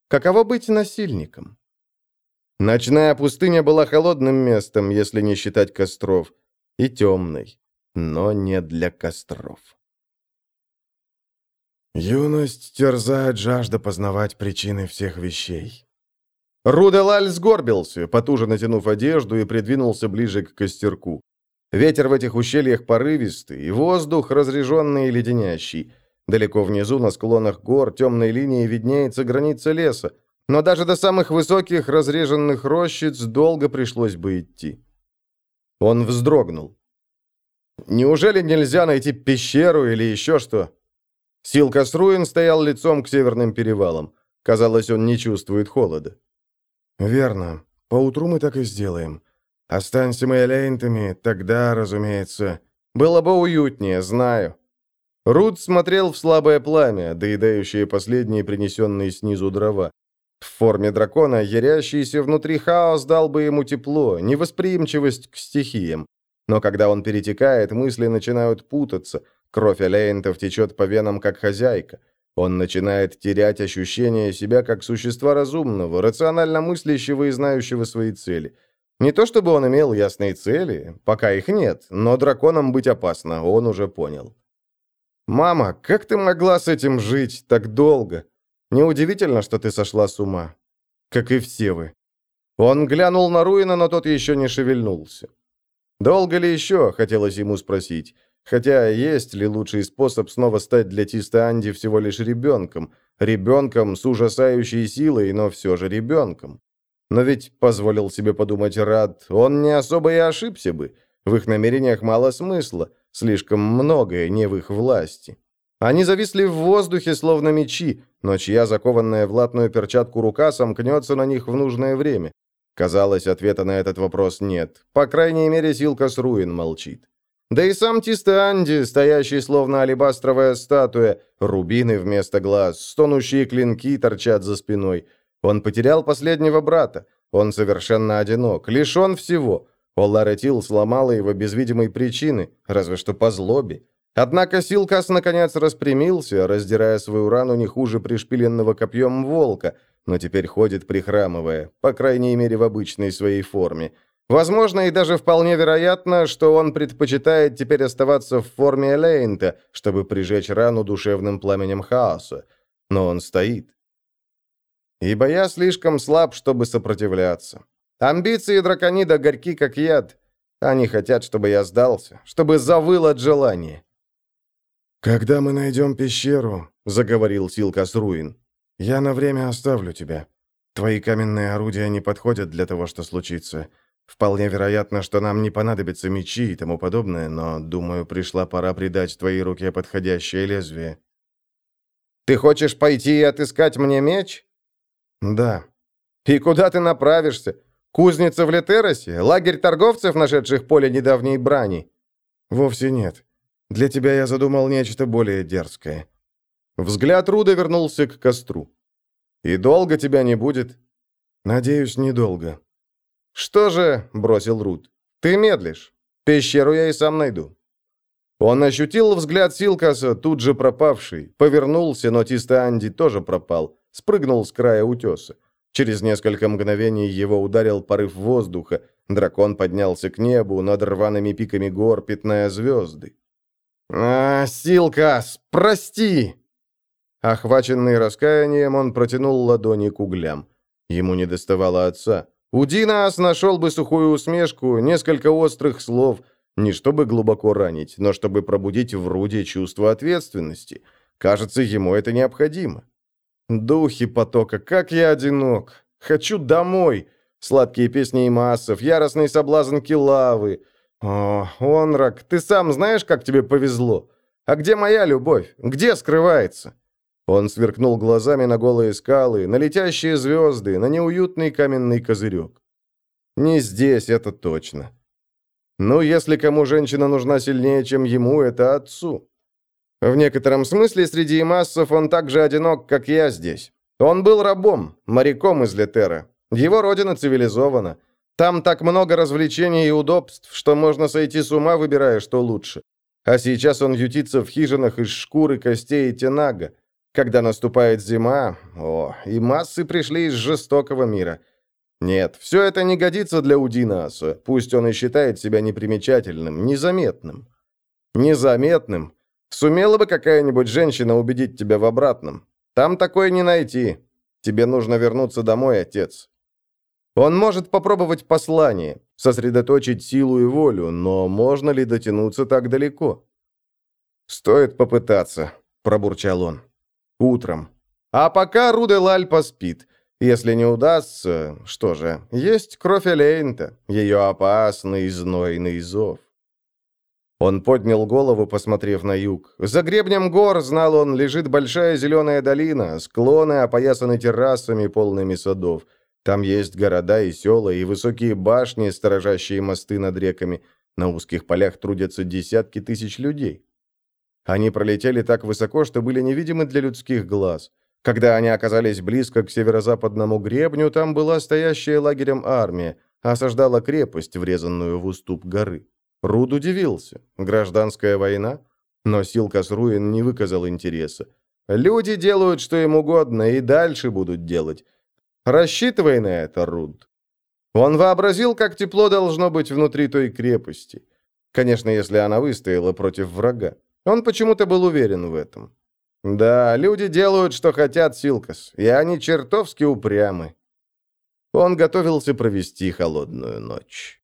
Speaker 1: Каково быть насильником?» Ночная пустыня была холодным местом, если не считать костров, и темной но не для костров. Юность терзает жажда познавать причины всех вещей. Руделаль сгорбился, потуже натянув одежду, и придвинулся ближе к костерку. Ветер в этих ущельях порывистый, и воздух разреженный и леденящий. Далеко внизу, на склонах гор, темной линией виднеется граница леса, но даже до самых высоких разреженных рощиц долго пришлось бы идти. Он вздрогнул. Неужели нельзя найти пещеру или еще что? Силка Сруин стоял лицом к северным перевалам. Казалось, он не чувствует холода. «Верно. Поутру мы так и сделаем. Останься мы элейнтами, тогда, разумеется...» «Было бы уютнее, знаю». Рут смотрел в слабое пламя, доедающее последние принесенные снизу дрова. В форме дракона, ярящийся внутри хаос дал бы ему тепло, невосприимчивость к стихиям. Но когда он перетекает, мысли начинают путаться, кровь Элейнтов течет по венам, как хозяйка. Он начинает терять ощущение себя как существа разумного, рационально мыслящего и знающего свои цели. Не то чтобы он имел ясные цели, пока их нет, но драконом быть опасно, он уже понял. «Мама, как ты могла с этим жить так долго? Неудивительно, что ты сошла с ума. Как и все вы». Он глянул на Руина, но тот еще не шевельнулся. «Долго ли еще?» — хотелось ему спросить. Хотя есть ли лучший способ снова стать для Тиста Анди всего лишь ребенком? Ребенком с ужасающей силой, но все же ребенком. Но ведь, позволил себе подумать Рад, он не особо и ошибся бы. В их намерениях мало смысла. Слишком многое не в их власти. Они зависли в воздухе, словно мечи, но чья закованная в латную перчатку рука сомкнется на них в нужное время? Казалось, ответа на этот вопрос нет. По крайней мере, Силкас Руин молчит. Да и сам Тистеанди, стоящий словно алебастровая статуя, рубины вместо глаз, стонущие клинки торчат за спиной. Он потерял последнего брата. Он совершенно одинок, лишен всего. Олларетил сломала его без видимой причины, разве что по злобе. Однако Силкас наконец распрямился, раздирая свою рану не хуже пришпиленного копьем волка, но теперь ходит прихрамывая, по крайней мере в обычной своей форме. Возможно и даже вполне вероятно, что он предпочитает теперь оставаться в форме Элейнта, чтобы прижечь рану душевным пламенем хаоса. Но он стоит. Ибо я слишком слаб, чтобы сопротивляться. Амбиции драконида горьки, как яд. Они хотят, чтобы я сдался, чтобы завыл от желания. «Когда мы найдем пещеру», — заговорил Силкас Руин, — «я на время оставлю тебя. Твои каменные орудия не подходят для того, что случится. Вполне вероятно, что нам не понадобятся мечи и тому подобное, но, думаю, пришла пора придать твоей руке подходящее лезвие». «Ты хочешь пойти и отыскать мне меч?» «Да». «И куда ты направишься? Кузница в Летеросе? Лагерь торговцев, нашедших поле недавней брани?» «Вовсе нет. Для тебя я задумал нечто более дерзкое». Взгляд Руда вернулся к костру. «И долго тебя не будет?» «Надеюсь, недолго». «Что же?» — бросил Руд. «Ты медлишь. Пещеру я и сам найду». Он ощутил взгляд Силкаса, тут же пропавший, повернулся, но Тиста тоже пропал, спрыгнул с края утеса. Через несколько мгновений его ударил порыв воздуха. Дракон поднялся к небу, над рваными пиками гор пятная звезды. «А, Силкас, прости!» Охваченный раскаянием, он протянул ладони к углям. Ему не доставало отца. Удинас нашел бы сухую усмешку, несколько острых слов, не чтобы глубоко ранить, но чтобы пробудить в Руде чувство ответственности. Кажется, ему это необходимо. Духи потока, как я одинок. Хочу домой. Сладкие песни и массов, яростный соблазн килавы. О, Онрак, ты сам знаешь, как тебе повезло? А где моя любовь? Где скрывается? Он сверкнул глазами на голые скалы, на летящие звезды, на неуютный каменный козырек. Не здесь, это точно. Ну, если кому женщина нужна сильнее, чем ему, это отцу. В некотором смысле среди массов он так же одинок, как я здесь. Он был рабом, моряком из Летера. Его родина цивилизована. Там так много развлечений и удобств, что можно сойти с ума, выбирая, что лучше. А сейчас он ютится в хижинах из шкуры, костей и тенага. Когда наступает зима, о, и массы пришли из жестокого мира. Нет, все это не годится для Удинаса, пусть он и считает себя непримечательным, незаметным. Незаметным, Сумела бы какая-нибудь женщина убедить тебя в обратном? Там такое не найти. Тебе нужно вернуться домой, отец. Он может попробовать послание, сосредоточить силу и волю, но можно ли дотянуться так далеко? «Стоит попытаться», — пробурчал он. «Утром. А пока Руделаль поспит. Если не удастся, что же, есть кровь Элейнта, ее опасный знойный зов». Он поднял голову, посмотрев на юг. За гребнем гор, знал он, лежит большая зеленая долина, склоны опоясаны террасами, полными садов. Там есть города и села, и высокие башни, сторожащие мосты над реками. На узких полях трудятся десятки тысяч людей. Они пролетели так высоко, что были невидимы для людских глаз. Когда они оказались близко к северо-западному гребню, там была стоящая лагерем армия, осаждала крепость, врезанную в уступ горы. Руд удивился. Гражданская война? Но Силкас Руин не выказал интереса. Люди делают, что им угодно, и дальше будут делать. Рассчитывай на это, Руд. Он вообразил, как тепло должно быть внутри той крепости. Конечно, если она выстояла против врага. Он почему-то был уверен в этом. Да, люди делают, что хотят, Силкас, и они чертовски упрямы. Он готовился провести холодную ночь.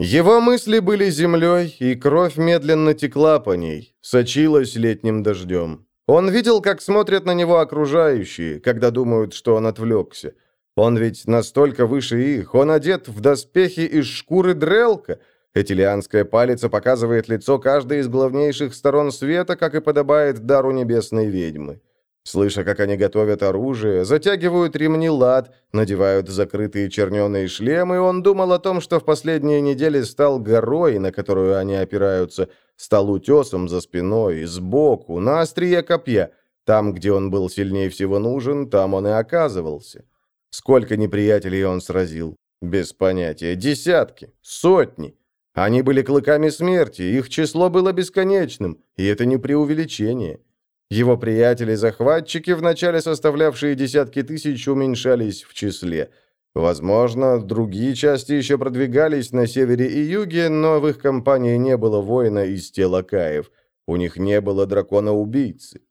Speaker 1: Его мысли были землей, и кровь медленно текла по ней, сочилась летним дождем. Он видел, как смотрят на него окружающие, когда думают, что он отвлекся. Он ведь настолько выше их, он одет в доспехи из шкуры дрелка. Этилианская палица показывает лицо каждой из главнейших сторон света, как и подобает дару небесной ведьмы. Слыша, как они готовят оружие, затягивают ремни лад, надевают закрытые черненые шлемы, он думал о том, что в последние недели стал горой, на которую они опираются, стал утесом за спиной, сбоку, на острие копья. Там, где он был сильнее всего нужен, там он и оказывался. Сколько неприятелей он сразил? Без понятия. Десятки, сотни. Они были клыками смерти, их число было бесконечным, и это не преувеличение. Его приятели-захватчики, вначале составлявшие десятки тысяч, уменьшались в числе. Возможно, другие части еще продвигались на севере и юге, но в их компании не было воина из тела Каев. У них не было дракона-убийцы.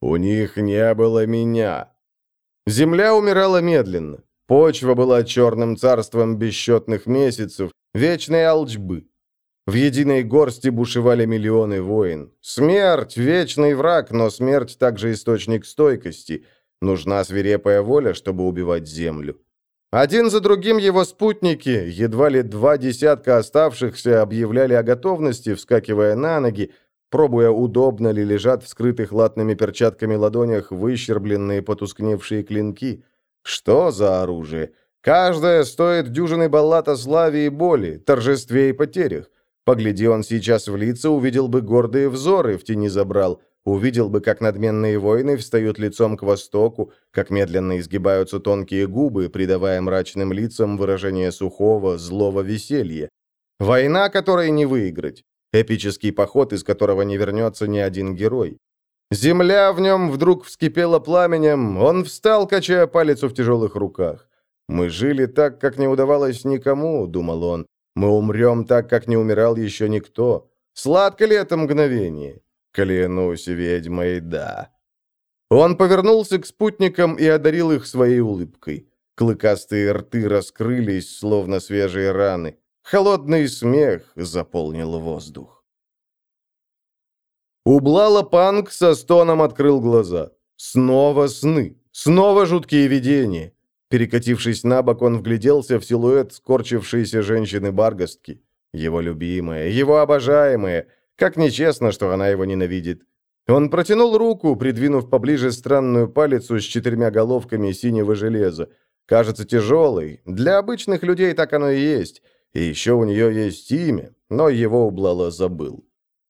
Speaker 1: У них не было меня. Земля умирала медленно. Почва была черным царством бесчетных месяцев, вечной алчбы. В единой горсти бушевали миллионы воин. Смерть — вечный враг, но смерть также источник стойкости. Нужна свирепая воля, чтобы убивать землю. Один за другим его спутники, едва ли два десятка оставшихся, объявляли о готовности, вскакивая на ноги, пробуя, удобно ли лежат в скрытых латными перчатками ладонях выщербленные потускневшие клинки. Что за оружие? Каждое стоит дюжины баллад о славе и боли, торжестве и потерях. Погляди он сейчас в лица, увидел бы гордые взоры в тени забрал, увидел бы, как надменные воины встают лицом к востоку, как медленно изгибаются тонкие губы, придавая мрачным лицам выражение сухого, злого веселья. Война, которой не выиграть. Эпический поход, из которого не вернется ни один герой. Земля в нем вдруг вскипела пламенем, он встал, качая палец в тяжелых руках. «Мы жили так, как не удавалось никому», — думал он, мы умрем так, как не умирал еще никто. Сладко ли это мгновение? Клянусь ведьмой, да. Он повернулся к спутникам и одарил их своей улыбкой. Клыкастые рты раскрылись, словно свежие раны. Холодный смех заполнил воздух. Ублала Панк со стоном открыл глаза. Снова сны, снова жуткие видения. Перекатившись на бок, он вгляделся в силуэт скорчившейся женщины-баргостки. Его любимая, его обожаемая. Как нечестно, что она его ненавидит. Он протянул руку, придвинув поближе странную палицу с четырьмя головками синего железа. Кажется тяжелой. Для обычных людей так оно и есть. И еще у нее есть имя, но его Ублала забыл.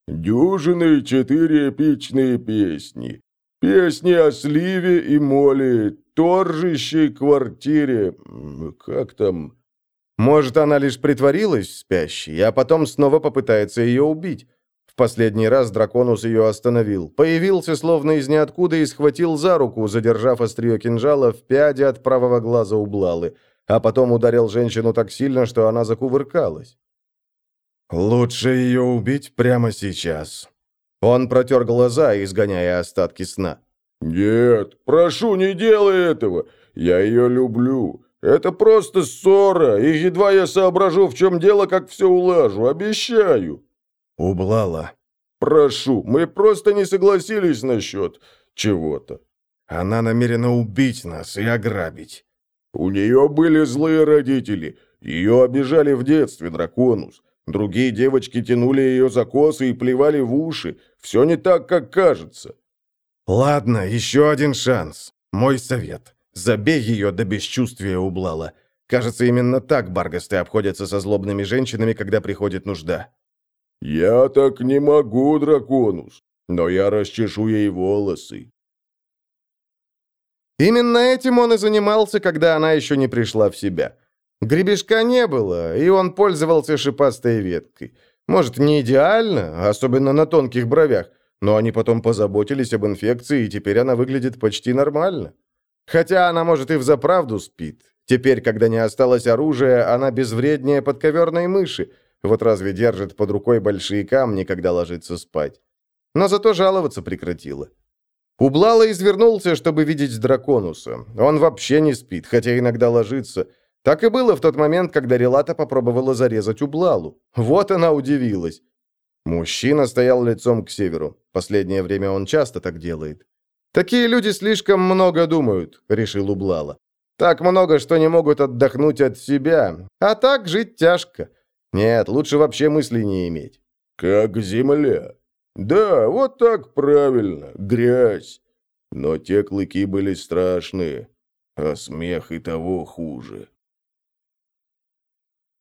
Speaker 5: «Дюжины четыре эпичные песни. Песни о Сливе и Моле, торжищей квартире... Как там...»
Speaker 1: Может, она лишь притворилась спящей, а потом снова попытается ее убить. В последний раз Драконус ее остановил. Появился словно из ниоткуда и схватил за руку, задержав острие кинжала в пяде от правого глаза Ублалы, а потом ударил женщину так сильно, что она закувыркалась. «Лучше ее убить прямо сейчас». Он протер глаза, изгоняя остатки сна.
Speaker 5: «Нет, прошу, не делай этого. Я ее люблю. Это просто ссора, и едва я соображу, в чем дело, как все улажу. Обещаю».
Speaker 1: «Ублала».
Speaker 5: «Прошу, мы просто не согласились насчет чего-то».
Speaker 1: «Она намерена убить нас и ограбить».
Speaker 5: «У нее были злые родители. Ее обижали в детстве, Драконус. Другие девочки тянули ее за косы и плевали в уши. Все не так, как кажется.
Speaker 1: «Ладно, еще один шанс. Мой совет. Забей ее до бесчувствия ублала. Кажется, именно так баргасты обходятся со злобными женщинами, когда приходит нужда».
Speaker 5: «Я так не могу, Драконус, но я расчешу ей волосы».
Speaker 1: Именно этим он и занимался, когда она еще не пришла в себя. Гребешка не было, и он пользовался шипастой веткой. Может, не идеально, особенно на тонких бровях, но они потом позаботились об инфекции, и теперь она выглядит почти нормально. Хотя она, может, и взаправду спит. Теперь, когда не осталось оружия, она безвреднее подковерной мыши. Вот разве держит под рукой большие камни, когда ложится спать? Но зато жаловаться прекратила. Ублала извернулся, чтобы видеть драконуса. Он вообще не спит, хотя иногда ложится. Так и было в тот момент, когда Релата попробовала зарезать Ублалу. Вот она удивилась. Мужчина стоял лицом к северу. Последнее время он часто так делает. «Такие люди слишком много думают», — решил Ублала. «Так много, что не могут отдохнуть от себя. А так жить тяжко. Нет, лучше вообще мыслей не иметь».
Speaker 5: «Как земля. Да, вот так правильно. Грязь. Но те клыки были страшные, а смех и того хуже».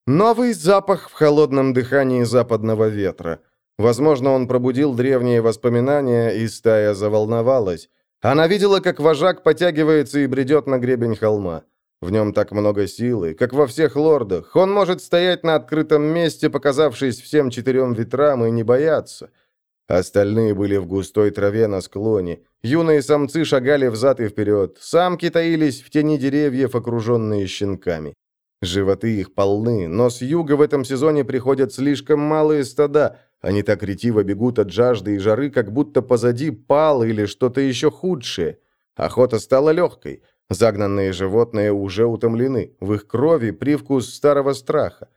Speaker 1: Новый запах в холодном дыхании западного ветра. Возможно, он пробудил древние воспоминания, и стая заволновалась. Она видела, как вожак потягивается и бредет на гребень холма. В нем так много силы, как во всех лордах. Он может стоять на открытом месте, показавшись всем четырем ветрам, и не бояться. Остальные были в густой траве на склоне. Юные самцы шагали взад и вперед. Самки таились в тени деревьев, окруженные щенками. Животы их полны, но с юга в этом сезоне приходят слишком малые стада. Они так ретиво бегут от жажды и жары, как будто позади пал или что-то еще худшее. Охота стала легкой. Загнанные животные уже утомлены. В их крови привкус старого страха.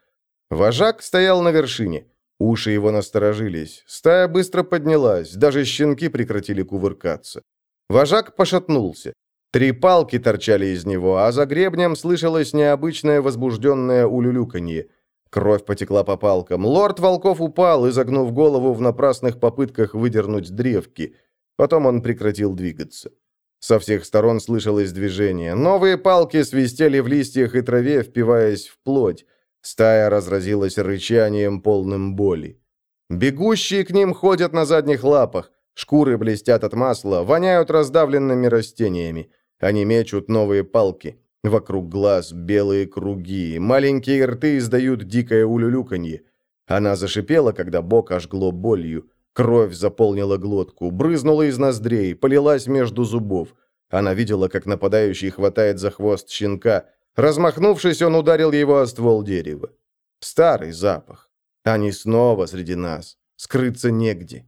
Speaker 1: Вожак стоял на вершине. Уши его насторожились. Стая быстро поднялась. Даже щенки прекратили кувыркаться. Вожак пошатнулся. Три палки торчали из него, а за гребнем слышалось необычное возбужденное улюлюканье. Кровь потекла по палкам. Лорд Волков упал, изогнув голову в напрасных попытках выдернуть древки. Потом он прекратил двигаться. Со всех сторон слышалось движение. Новые палки свистели в листьях и траве, впиваясь в плоть. Стая разразилась рычанием, полным боли. Бегущие к ним ходят на задних лапах. Шкуры блестят от масла, воняют раздавленными растениями. Они мечут новые палки. Вокруг глаз белые круги, маленькие рты издают дикое улюлюканье. Она зашипела, когда бок ожгло болью. Кровь заполнила глотку, брызнула из ноздрей, полилась между зубов. Она видела, как нападающий хватает за хвост щенка. Размахнувшись, он ударил его о ствол дерева. Старый запах. Они снова среди нас. Скрыться негде.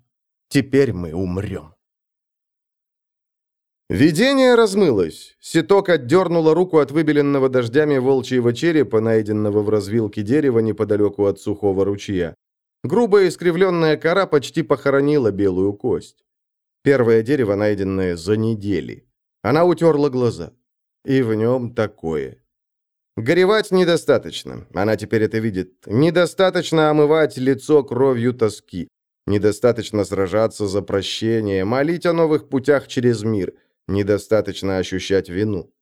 Speaker 1: Теперь мы умрем. Видение размылось. Ситок отдернула руку от выбеленного дождями волчьего черепа, найденного в развилке дерева неподалеку от сухого ручья. Грубая искривленная кора почти похоронила белую кость. Первое дерево, найденное за недели. Она утерла глаза. И в нем такое. Горевать недостаточно. Она теперь это видит. Недостаточно омывать лицо кровью тоски. Недостаточно сражаться за прощение, молить о новых путях через мир – Недостаточно ощущать вину.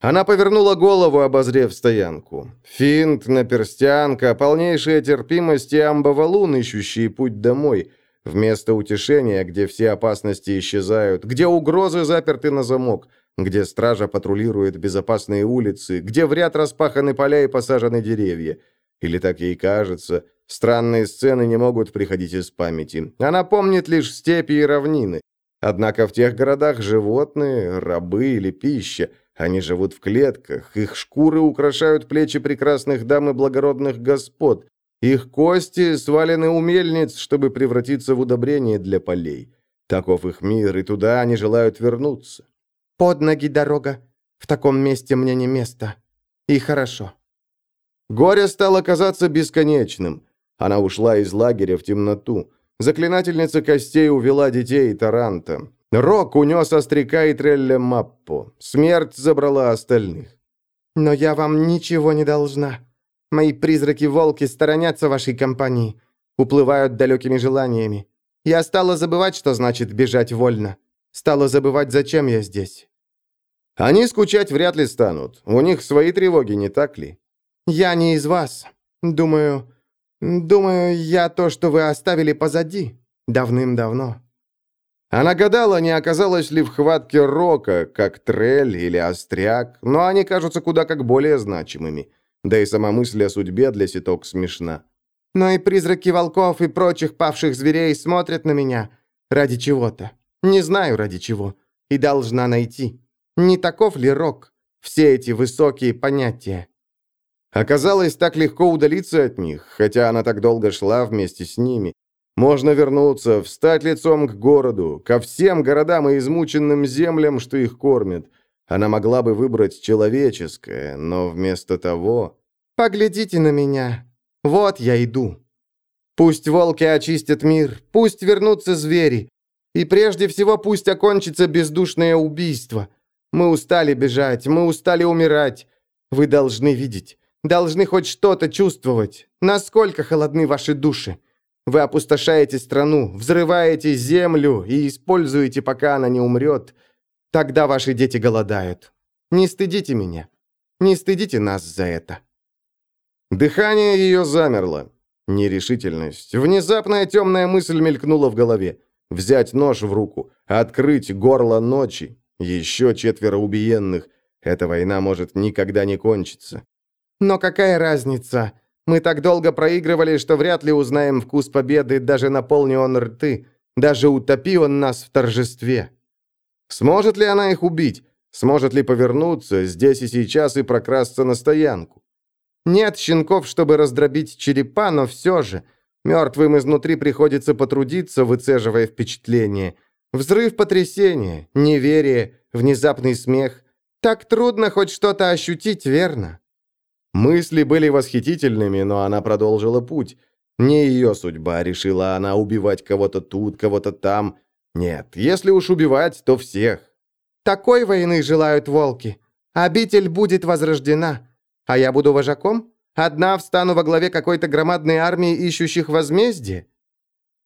Speaker 1: Она повернула голову, обозрев стоянку. Финт, наперстянка, полнейшая терпимость и амбавалун, ищущие путь домой. Вместо утешения, где все опасности исчезают, где угрозы заперты на замок, где стража патрулирует безопасные улицы, где в ряд распаханы поля и посажены деревья. Или так ей кажется, странные сцены не могут приходить из памяти. Она помнит лишь степи и равнины. Однако в тех городах животные, рабы или пища. Они живут в клетках, их шкуры украшают плечи прекрасных дам и благородных господ. Их кости свалены у мельниц, чтобы превратиться в удобрение для полей. Таков их мир, и туда они желают вернуться.
Speaker 4: «Под ноги дорога. В таком месте мне не место. И хорошо».
Speaker 1: Горе стало казаться бесконечным. Она ушла из лагеря в темноту. Заклинательница костей увела детей Таранта. Рок унес Остряка и Трелля Маппо. Смерть забрала остальных.
Speaker 4: «Но я вам ничего не должна. Мои призраки-волки сторонятся вашей компании, уплывают далекими желаниями. Я стала забывать, что значит бежать вольно. Стала забывать, зачем я здесь».
Speaker 1: «Они скучать вряд ли станут. У них свои тревоги, не так ли?»
Speaker 4: «Я не из вас. Думаю, «Думаю, я то, что вы оставили позади. Давным-давно».
Speaker 1: Она гадала, не оказалась ли в хватке рока, как трель или остряк, но они кажутся куда как более значимыми. Да и сама мысль о судьбе для ситок смешна.
Speaker 4: «Но и призраки волков и прочих павших зверей смотрят на меня ради чего-то. Не знаю ради чего. И должна найти. Не таков ли рок? Все эти высокие понятия».
Speaker 1: Оказалось, так легко удалиться от них, хотя она так долго шла вместе с ними. Можно вернуться, встать лицом к городу, ко всем городам и измученным землям, что их кормят. Она могла бы выбрать человеческое, но вместо того...
Speaker 4: «Поглядите на меня. Вот я иду. Пусть волки очистят мир, пусть вернутся звери. И прежде всего пусть окончится бездушное убийство. Мы устали бежать, мы устали умирать. Вы должны видеть, должны хоть что-то чувствовать. Насколько холодны ваши души. Вы опустошаете страну, взрываете землю и используете, пока она не умрет. Тогда ваши дети голодают. Не стыдите меня. Не стыдите нас за это».
Speaker 1: Дыхание ее замерло. Нерешительность. Внезапная темная мысль мелькнула в голове. Взять нож в руку, открыть горло ночи. Еще четверо убиенных. Эта война может никогда не кончиться.
Speaker 4: «Но какая разница?» Мы так долго проигрывали, что вряд ли узнаем вкус победы, даже наполни он рты, даже утопи он нас в торжестве.
Speaker 1: Сможет ли она их убить? Сможет ли повернуться здесь и сейчас и прокрасться на стоянку?
Speaker 4: Нет щенков, чтобы раздробить черепа, но все же. Мертвым изнутри приходится потрудиться, выцеживая впечатление. Взрыв потрясения, неверие, внезапный смех. Так трудно хоть что-то ощутить, верно?
Speaker 1: Мысли были восхитительными, но она продолжила путь. Не ее судьба, решила она, убивать кого-то тут, кого-то там. Нет, если уж убивать, то всех.
Speaker 4: Такой войны желают волки. Обитель будет возрождена. А я буду вожаком? Одна встану во главе какой-то громадной армии, ищущих возмездие?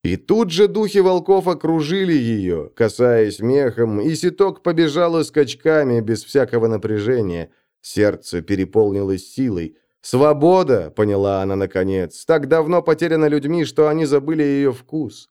Speaker 1: И тут же духи волков окружили ее, касаясь мехом, и ситок побежала скачками без всякого напряжения – Сердце переполнилось силой. «Свобода!» — поняла она наконец. «Так давно потеряна людьми, что они забыли ее вкус».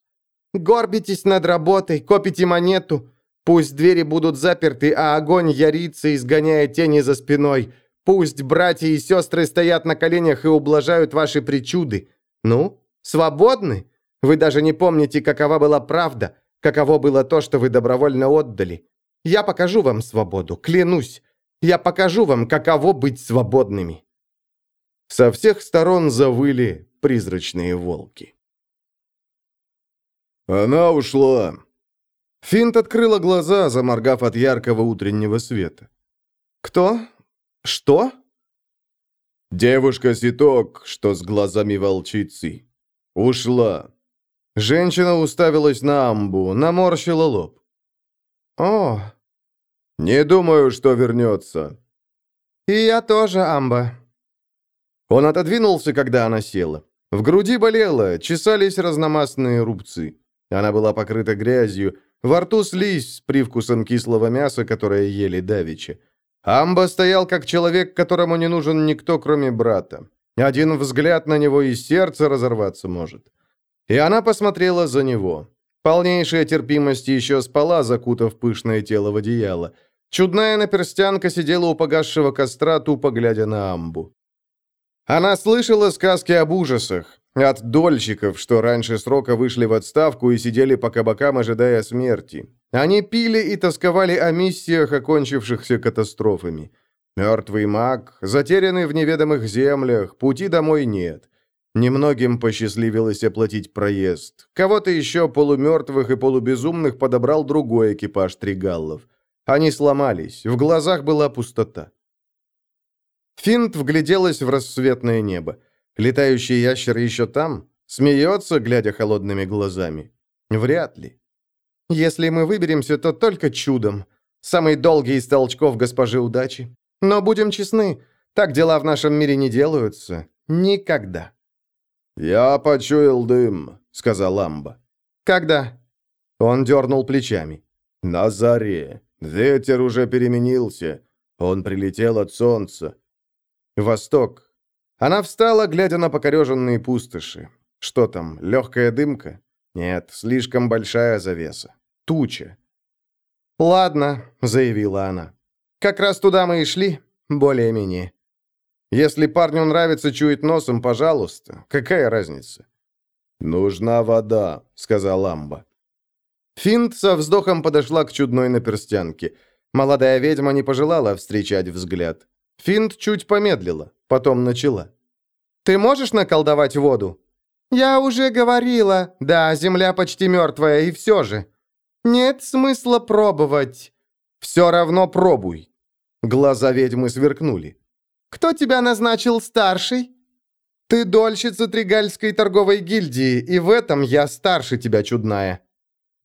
Speaker 4: «Горбитесь над работой, копите монету. Пусть двери будут заперты, а огонь ярится, изгоняя тени за спиной. Пусть братья и сестры стоят на коленях и ублажают ваши причуды. Ну, свободны? Вы даже не помните, какова была правда, каково было то, что вы добровольно отдали. Я покажу вам свободу, клянусь. Я покажу вам, каково быть свободными».
Speaker 1: Со всех сторон завыли призрачные волки. «Она ушла!» Финт открыла глаза, заморгав от яркого утреннего света.
Speaker 4: «Кто? Что?»
Speaker 1: «Девушка-ситок, что с глазами волчицы. Ушла». Женщина уставилась на амбу, наморщила лоб.
Speaker 4: «О,
Speaker 1: «Не думаю, что вернется».
Speaker 4: «И я тоже, Амба».
Speaker 1: Он отодвинулся, когда она села. В груди болело, чесались разномастные рубцы. Она была покрыта грязью, во рту слизь с привкусом кислого мяса, которое ели давичи. Амба стоял как человек, которому не нужен никто, кроме брата. Один взгляд на него и сердце разорваться может. И она посмотрела за него. Полнейшая терпимость еще спала, закутав пышное тело в одеяло. Чудная наперстянка сидела у погасшего костра, тупо глядя на амбу. Она слышала сказки об ужасах, от дольщиков, что раньше срока вышли в отставку и сидели по кабакам, ожидая смерти. Они пили и тосковали о миссиях, окончившихся катастрофами. Мертвый маг, затерянный в неведомых землях, пути домой нет. Немногим посчастливилось оплатить проезд. Кого-то еще полумертвых и полубезумных подобрал другой экипаж тригаллов. Они сломались, в глазах была пустота. Финт вгляделась в рассветное небо. Летающий ящер еще там? Смеется, глядя холодными глазами? Вряд ли.
Speaker 4: Если мы выберемся, то только чудом. Самый долгий из толчков госпожи удачи. Но будем честны, так дела в нашем мире не делаются. Никогда.
Speaker 1: «Я почуял дым», — сказал Амба.
Speaker 4: «Когда?»
Speaker 1: Он дернул плечами. «На заре. Ветер уже переменился. Он прилетел от солнца. Восток. Она встала, глядя на покореженные пустоши. Что там, легкая дымка? Нет, слишком большая завеса. Туча. «Ладно», — заявила она. «Как раз туда мы и шли, более-менее. Если парню нравится чуять носом, пожалуйста. Какая разница?»
Speaker 5: «Нужна вода», — сказал Амба.
Speaker 1: Финт со вздохом подошла к чудной наперстянке. Молодая ведьма не пожелала встречать взгляд. Финт чуть помедлила, потом начала. «Ты можешь наколдовать воду?» «Я уже говорила. Да, земля почти мертвая, и все же. Нет смысла пробовать». «Все равно пробуй». Глаза ведьмы сверкнули. «Кто тебя назначил старший?» «Ты дольщица Тригальской торговой гильдии, и в этом я старше тебя, чудная».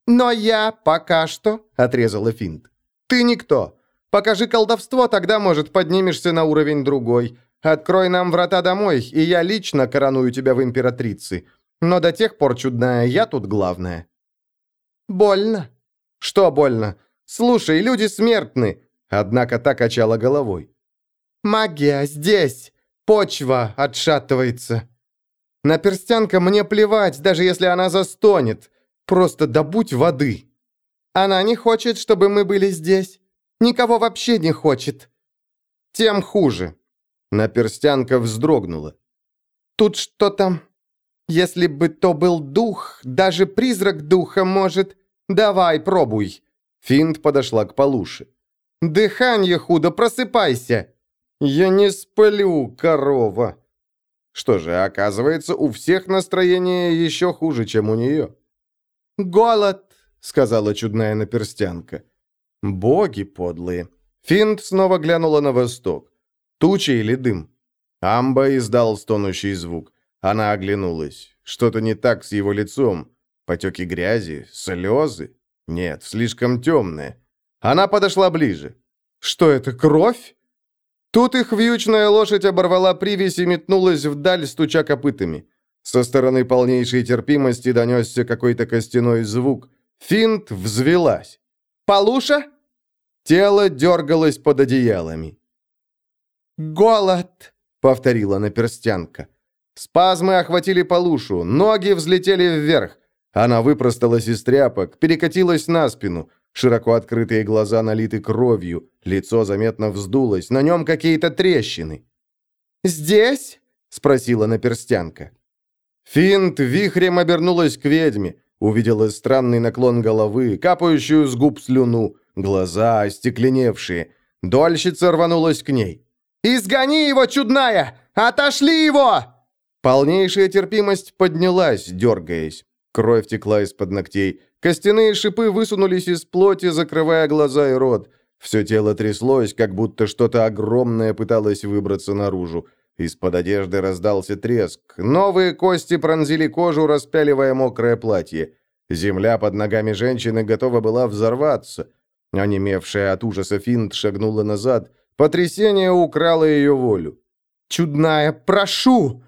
Speaker 1: «Но я пока что», — отрезала Финт. «Ты никто. Покажи колдовство, тогда, может, поднимешься на уровень другой. Открой нам врата домой, и я лично короную тебя в императрицы. Но до тех пор, чудная, я тут главная». «Больно». «Что больно? Слушай, люди смертны». Однако та качала головой. «Магия здесь. Почва отшатывается». «На перстянка мне плевать, даже если она застонет. Просто добудь воды». «Она не хочет, чтобы мы были здесь. Никого вообще не хочет». «Тем хуже. Наперстянка вздрогнула. «Тут что-то... Если бы то был дух, даже призрак духа может... Давай, пробуй!» Финт подошла к Полуше. «Дыхание худо, просыпайся!» «Я не сплю, корова!» Что же, оказывается, у всех настроение еще хуже, чем у нее. «Голод!» — сказала чудная наперстянка. «Боги подлые!» Финт снова глянула на восток. Туча или дым? Амба издал стонущий звук. Она оглянулась. Что-то не так с его лицом. Потеки грязи? Слезы? Нет, слишком темное. Она подошла ближе. Что это, кровь? Тут их вьючная лошадь оборвала привязь и метнулась вдаль, стуча копытами. Со стороны полнейшей терпимости донесся какой-то костяной звук. Финт взвелась. «Полуша?» Тело дергалось под одеялами. «Голод!» — повторила наперстянка. Спазмы охватили Полушу, ноги взлетели вверх. Она выпросталась из тряпок, перекатилась на спину. Широко открытые глаза налиты кровью, лицо заметно вздулось, на нем какие-то трещины. «Здесь?» — спросила наперстянка. Финт вихрем обернулась к ведьме, увидела странный наклон головы, капающую с губ слюну, глаза остекленевшие. Дольщица рванулась к ней. «Изгони его, чудная! Отошли его!» Полнейшая терпимость поднялась, дергаясь. Кровь текла из-под ногтей. Костяные шипы высунулись из плоти, закрывая глаза и рот. Все тело тряслось, как будто что-то огромное пыталось выбраться наружу. Из-под одежды раздался треск. Новые кости пронзили кожу, распяливая мокрое платье. Земля под ногами женщины готова была взорваться. Онемевшая от ужаса Финт шагнула назад — Потрясение украло ее волю. «Чудная, прошу!»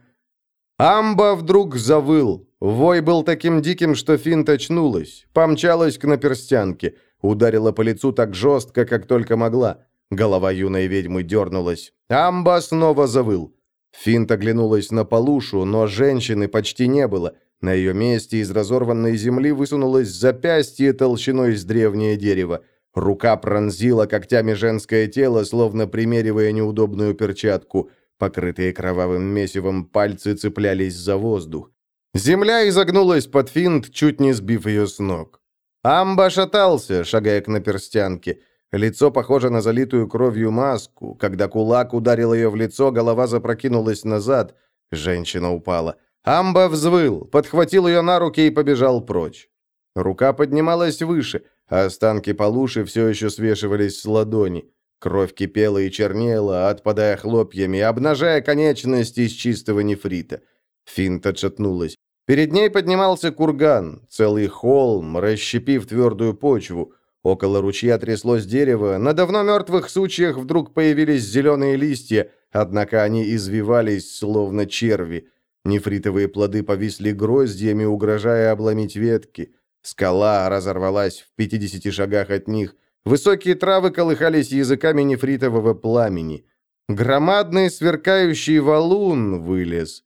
Speaker 1: Амба вдруг завыл. Вой был таким диким, что Финт очнулась. Помчалась к наперстянке. Ударила по лицу так жестко, как только могла. Голова юной ведьмы дернулась. Амба снова завыл. Финт оглянулась на полушу, но женщины почти не было. На ее месте из разорванной земли высунулось запястье толщиной с древнее дерево. Рука пронзила когтями женское тело, словно примеривая неудобную перчатку. Покрытые кровавым месивом пальцы цеплялись за воздух. Земля изогнулась под финт, чуть не сбив ее с ног. Амба шатался, шагая к наперстянке. Лицо похоже на залитую кровью маску. Когда кулак ударил ее в лицо, голова запрокинулась назад. Женщина упала. Амба взвыл, подхватил ее на руки и побежал прочь. Рука поднималась выше — а останки полуши все еще свешивались с ладони. Кровь кипела и чернела, отпадая хлопьями, обнажая конечность из чистого нефрита. Финт отшатнулась. Перед ней поднимался курган, целый холм, расщепив твердую почву. Около ручья тряслось дерево, на давно мертвых сучьях вдруг появились зеленые листья, однако они извивались, словно черви. Нефритовые плоды повисли гроздьями, угрожая обломить ветки. Скала разорвалась в 50 шагах от них. Высокие травы колыхались языками нефритового пламени. Громадный сверкающий валун вылез.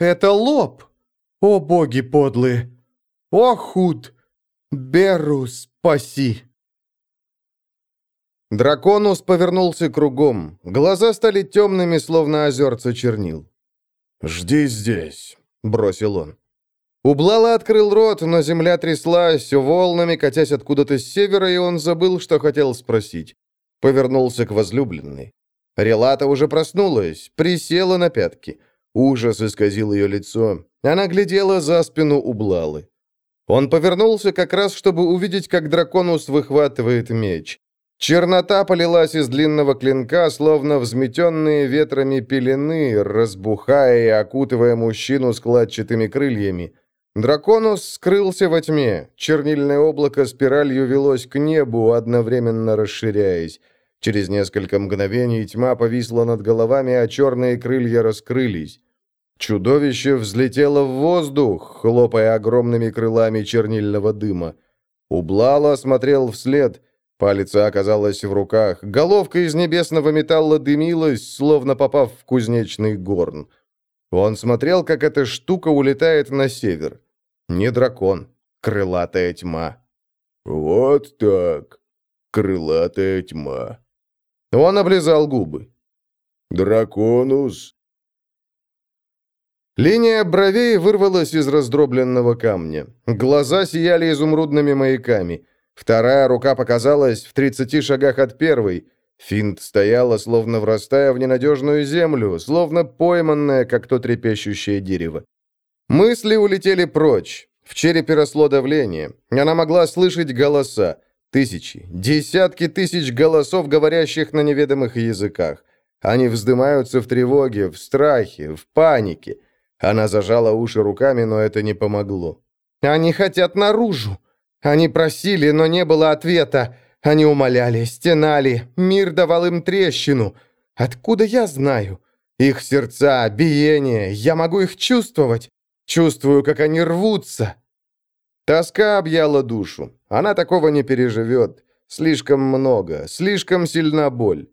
Speaker 4: «Это лоб! О, боги подлые! О, худ! Беру, спаси!»
Speaker 1: Драконус повернулся кругом. Глаза стали темными, словно озерца чернил.
Speaker 5: «Жди здесь», — бросил он.
Speaker 1: Ублала открыл рот, но земля тряслась волнами, катясь откуда-то с севера, и он забыл, что хотел спросить. Повернулся к возлюбленной. Релата уже проснулась, присела на пятки. Ужас исказил ее лицо. Она глядела за спину Ублалы. Он повернулся как раз, чтобы увидеть, как драконус выхватывает меч. Чернота полилась из длинного клинка, словно взметенные ветрами пелены, разбухая и окутывая мужчину складчатыми крыльями. Драконус скрылся во тьме. Чернильное облако спиралью велось к небу, одновременно расширяясь. Через несколько мгновений тьма повисла над головами, а черные крылья раскрылись. Чудовище взлетело в воздух, хлопая огромными крылами чернильного дыма. Ублала смотрел вслед — Палец оказалась в руках. Головка из небесного металла дымилась, словно попав в кузнечный горн. Он смотрел, как эта штука улетает на север. Не дракон, крылатая тьма.
Speaker 5: «Вот так, крылатая тьма».
Speaker 1: Он облизал губы.
Speaker 5: «Драконус».
Speaker 1: Линия бровей вырвалась из раздробленного камня. Глаза сияли изумрудными маяками. Вторая рука показалась в 30 шагах от первой. Финт стояла, словно врастая в ненадежную землю, словно пойманная, как то трепещущее дерево. Мысли улетели прочь. В черепе росло давление. Она могла слышать голоса. Тысячи, десятки тысяч голосов, говорящих на неведомых языках. Они вздымаются в тревоге, в страхе, в панике. Она зажала уши руками, но это не помогло. «Они хотят наружу!» Они просили, но не было ответа. Они умоляли, стенали, мир давал им трещину. Откуда я знаю? Их сердца, биение, я могу их чувствовать. Чувствую, как они рвутся. Тоска объяла душу. Она такого не переживет. Слишком много, слишком сильна боль.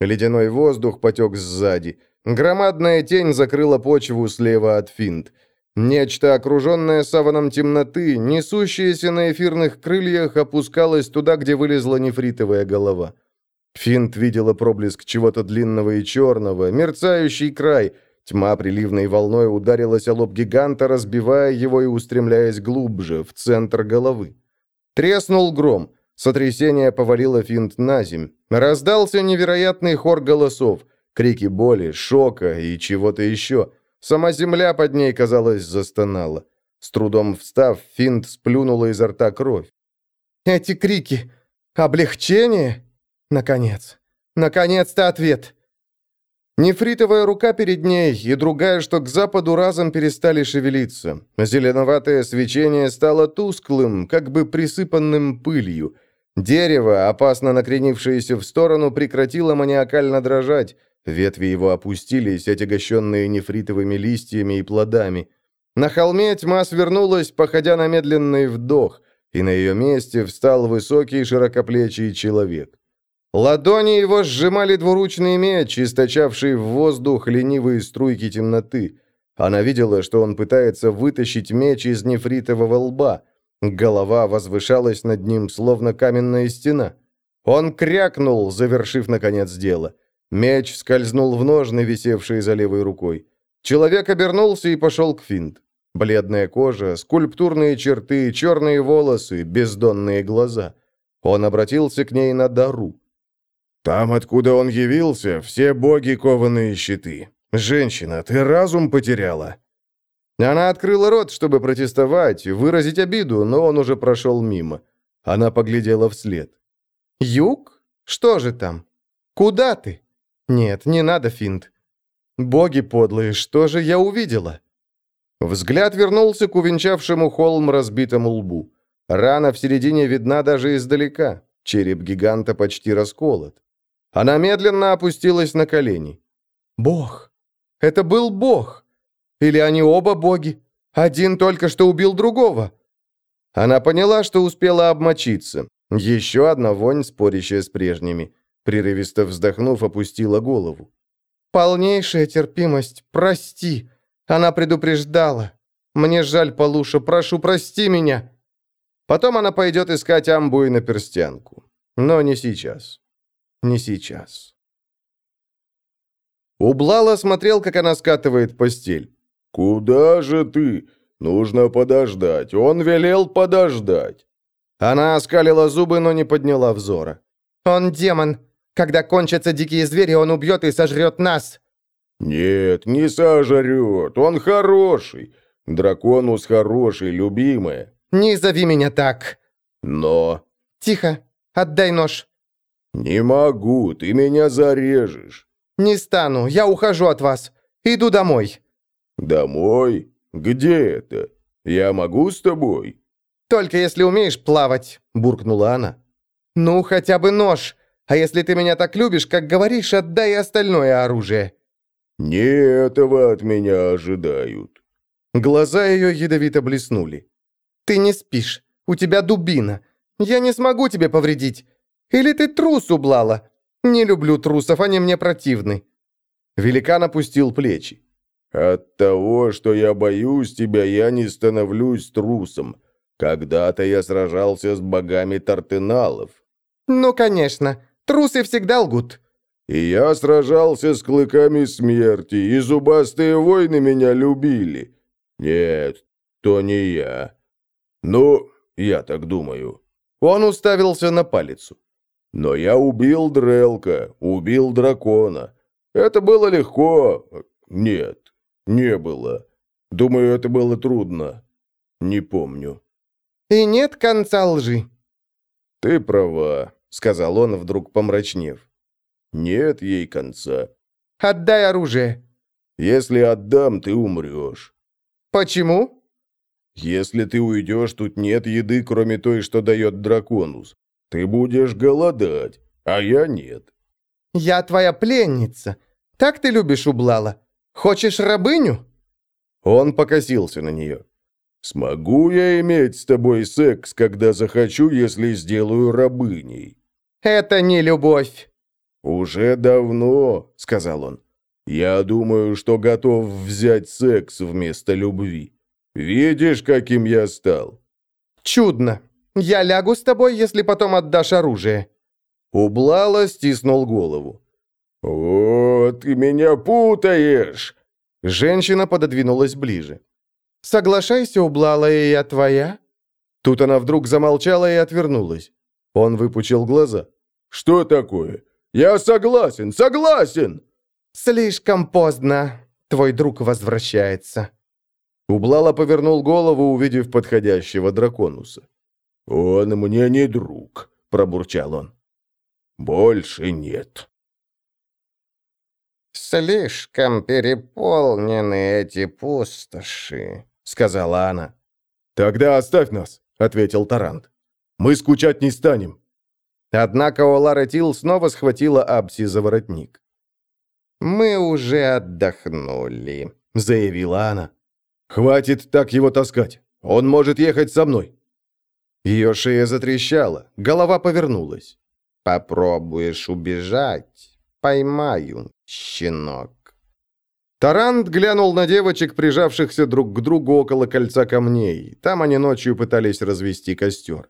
Speaker 1: Ледяной воздух потек сзади. Громадная тень закрыла почву слева от финт. Нечто, окруженное саваном темноты, несущееся на эфирных крыльях, опускалось туда, где вылезла нефритовая голова. Финт видела проблеск чего-то длинного и черного, мерцающий край. Тьма приливной волной ударилась о лоб гиганта, разбивая его и устремляясь глубже, в центр головы. Треснул гром. Сотрясение повалило Финт на земь. Раздался невероятный хор голосов, крики боли, шока и чего-то еще – Сама земля под ней, казалось, застонала. С трудом встав, Финт сплюнула изо рта кровь. «Эти крики! Облегчение? Наконец! Наконец-то ответ!» Нефритовая рука перед ней и другая, что к западу разом перестали шевелиться. Зеленоватое свечение стало тусклым, как бы присыпанным пылью. Дерево, опасно накренившееся в сторону, прекратило маниакально дрожать. Ветви его опустились, отягощенные нефритовыми листьями и плодами. На холме тьма свернулась, походя на медленный вдох, и на ее месте встал высокий широкоплечий человек. Ладони его сжимали двуручный меч, источавший в воздух ленивые струйки темноты. Она видела, что он пытается вытащить меч из нефритового лба. Голова возвышалась над ним, словно каменная стена. Он крякнул, завершив, наконец, дело. Меч скользнул в ножны, висевшие за левой рукой. Человек обернулся и пошел к финт. Бледная кожа, скульптурные черты, черные волосы, бездонные глаза. Он обратился к ней на дару. «Там, откуда он явился, все боги кованые щиты. Женщина, ты разум потеряла?» Она открыла рот, чтобы протестовать, выразить обиду, но он уже прошел мимо. Она поглядела вслед. «Юг? Что же там? Куда ты?» «Нет, не надо финт». «Боги подлые, что же я увидела?» Взгляд вернулся к увенчавшему холм разбитому лбу. Рана в середине видна даже издалека. Череп гиганта почти расколот. Она медленно опустилась на колени. «Бог! Это был Бог! Или они оба боги? Один только что убил другого!» Она поняла, что успела обмочиться. Еще одна вонь, спорящая с прежними. Прерывисто вздохнув, опустила голову.
Speaker 4: «Полнейшая терпимость, прости. Она предупреждала. Мне жаль, Полуша, прошу, прости меня».
Speaker 1: Потом она пойдет искать амбу и наперстянку. Но не сейчас. Не сейчас. Ублала смотрел, как она скатывает постель.
Speaker 5: «Куда же ты? Нужно подождать. Он велел подождать».
Speaker 1: Она оскалила зубы, но не подняла взора.
Speaker 4: «Он демон. Когда кончатся дикие звери, он убьет и сожрет нас».
Speaker 5: «Нет, не сожрет. Он хороший. Драконус хороший, любимая».
Speaker 4: «Не зови меня так».
Speaker 5: «Но...»
Speaker 4: «Тихо. Отдай нож».
Speaker 5: «Не могу. Ты меня зарежешь».
Speaker 4: «Не стану. Я ухожу от вас. Иду домой».
Speaker 5: «Домой? Где это? Я могу с тобой?»
Speaker 4: «Только если умеешь плавать», — буркнула она. «Ну, хотя бы нож. А если ты меня так любишь, как говоришь, отдай остальное оружие».
Speaker 5: «Не этого от меня ожидают».
Speaker 1: Глаза ее ядовито блеснули.
Speaker 4: «Ты не спишь. У тебя дубина. Я не смогу тебе повредить. Или ты трус ублала? Не люблю трусов, они мне противны».
Speaker 1: Великан опустил плечи.
Speaker 5: «От того, что я боюсь тебя, я не становлюсь трусом. Когда-то я сражался с богами Тартеналов».
Speaker 4: «Ну, конечно. Трусы всегда лгут».
Speaker 5: «И я сражался с клыками смерти, и зубастые воины меня любили. Нет, то не я. Ну, я так думаю».
Speaker 1: Он уставился на палицу.
Speaker 5: «Но я убил Дрелка, убил дракона. Это было легко. Нет, не было. Думаю, это было трудно. Не помню».
Speaker 4: «И нет конца лжи».
Speaker 5: «Ты права», — сказал он, вдруг помрачнев. «Нет ей конца».
Speaker 4: «Отдай оружие».
Speaker 5: «Если отдам, ты умрешь».
Speaker 4: «Почему?»
Speaker 5: «Если ты уйдешь, тут нет еды, кроме той, что дает драконус. Ты будешь голодать, а я нет».
Speaker 4: «Я твоя пленница. Так ты любишь Ублала? Хочешь рабыню?»
Speaker 1: Он покосился на нее.
Speaker 5: «Смогу я иметь с тобой секс, когда захочу, если сделаю рабыней?»
Speaker 4: «Это не любовь».
Speaker 5: «Уже давно», — сказал он. «Я думаю, что готов взять секс вместо любви. Видишь, каким я стал?»
Speaker 4: «Чудно. Я лягу с тобой, если потом отдашь оружие».
Speaker 1: Ублала стиснул голову.
Speaker 5: «О, ты меня путаешь!»
Speaker 1: Женщина пододвинулась ближе.
Speaker 4: «Соглашайся, Ублала, и я твоя?»
Speaker 1: Тут она вдруг замолчала и отвернулась. Он выпучил глаза.
Speaker 5: «Что такое? Я согласен, согласен!»
Speaker 4: «Слишком поздно. Твой друг возвращается».
Speaker 1: Ублала повернул голову, увидев подходящего драконуса.
Speaker 5: «Он мне не друг», — пробурчал он. «Больше нет».
Speaker 3: «Слишком переполнены эти пустоши», — сказала она.
Speaker 1: «Тогда оставь нас», — ответил Тарант. «Мы скучать не станем». Однако Олара Тил снова схватила Абси за воротник.
Speaker 3: «Мы уже отдохнули», — заявила она.
Speaker 1: «Хватит так его таскать. Он может ехать со мной». Ее шея затрещала, голова повернулась.
Speaker 3: «Попробуешь убежать, поймаю, щенок».
Speaker 1: Тарант глянул на девочек, прижавшихся друг к другу около кольца камней. Там они ночью пытались развести костер.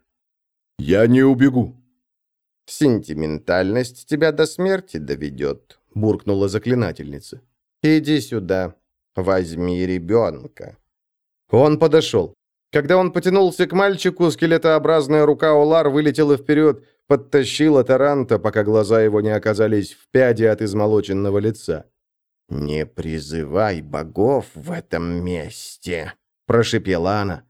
Speaker 1: «Я не убегу».
Speaker 3: «Сентиментальность тебя до смерти доведет», — буркнула заклинательница. «Иди сюда, возьми ребенка».
Speaker 1: Он подошел. Когда он потянулся к мальчику, скелетообразная рука Олар вылетела вперед, подтащила Таранта, пока глаза его не оказались в пяде от измолоченного лица.
Speaker 3: «Не призывай богов в этом месте», — прошепела она.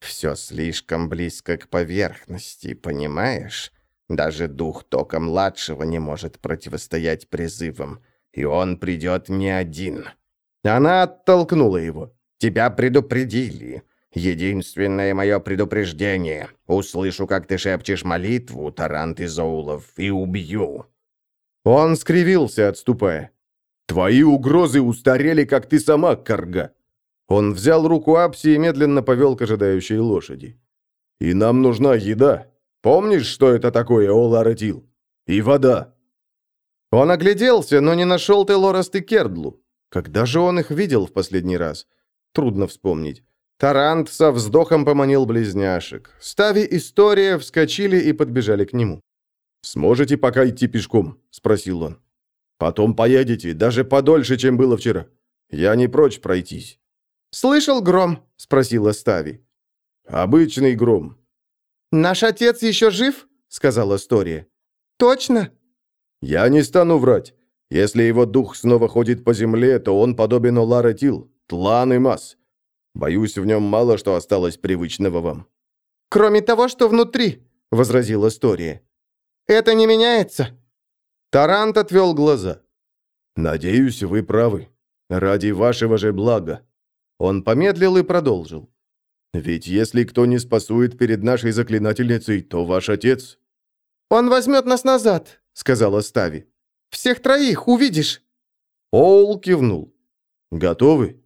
Speaker 3: «Все слишком близко к поверхности, понимаешь? Даже дух Тока-младшего не может противостоять призывам, и он придет не один».
Speaker 1: Она оттолкнула его.
Speaker 3: «Тебя предупредили. Единственное мое предупреждение. Услышу, как ты шепчешь молитву, Тарант и Зоулов, и убью».
Speaker 1: Он скривился, отступая. «Твои угрозы устарели, как ты сама, Карга». Он взял руку Апси и медленно повел к ожидающей лошади. «И нам нужна еда. Помнишь, что это такое, Оларатил? И вода». Он огляделся, но не нашел Телораст и Кердлу. Когда же он их видел в последний раз? Трудно вспомнить. Тарант со вздохом поманил близняшек. Стави История вскочили и подбежали к нему. «Сможете пока идти пешком?» – спросил он. «Потом поедете, даже подольше, чем было вчера. Я не прочь пройтись».
Speaker 4: «Слышал гром?» – спросила Стави.
Speaker 1: «Обычный гром».
Speaker 4: «Наш отец еще жив?» – сказала Стория. «Точно?»
Speaker 1: «Я не стану врать. Если его дух снова ходит по земле, то он подобен Олара Тил, Тлан и Мас. Боюсь, в нем мало что осталось привычного вам».
Speaker 4: «Кроме того, что внутри», — возразила Стория. «Это не меняется».
Speaker 1: Тарант отвел глаза. «Надеюсь, вы правы. Ради вашего же блага». Он помедлил и продолжил. «Ведь если кто не спасует перед нашей заклинательницей, то ваш отец...»
Speaker 4: «Он возьмет нас назад», — сказала Стави. «Всех троих, увидишь».
Speaker 1: Оул кивнул. «Готовы?»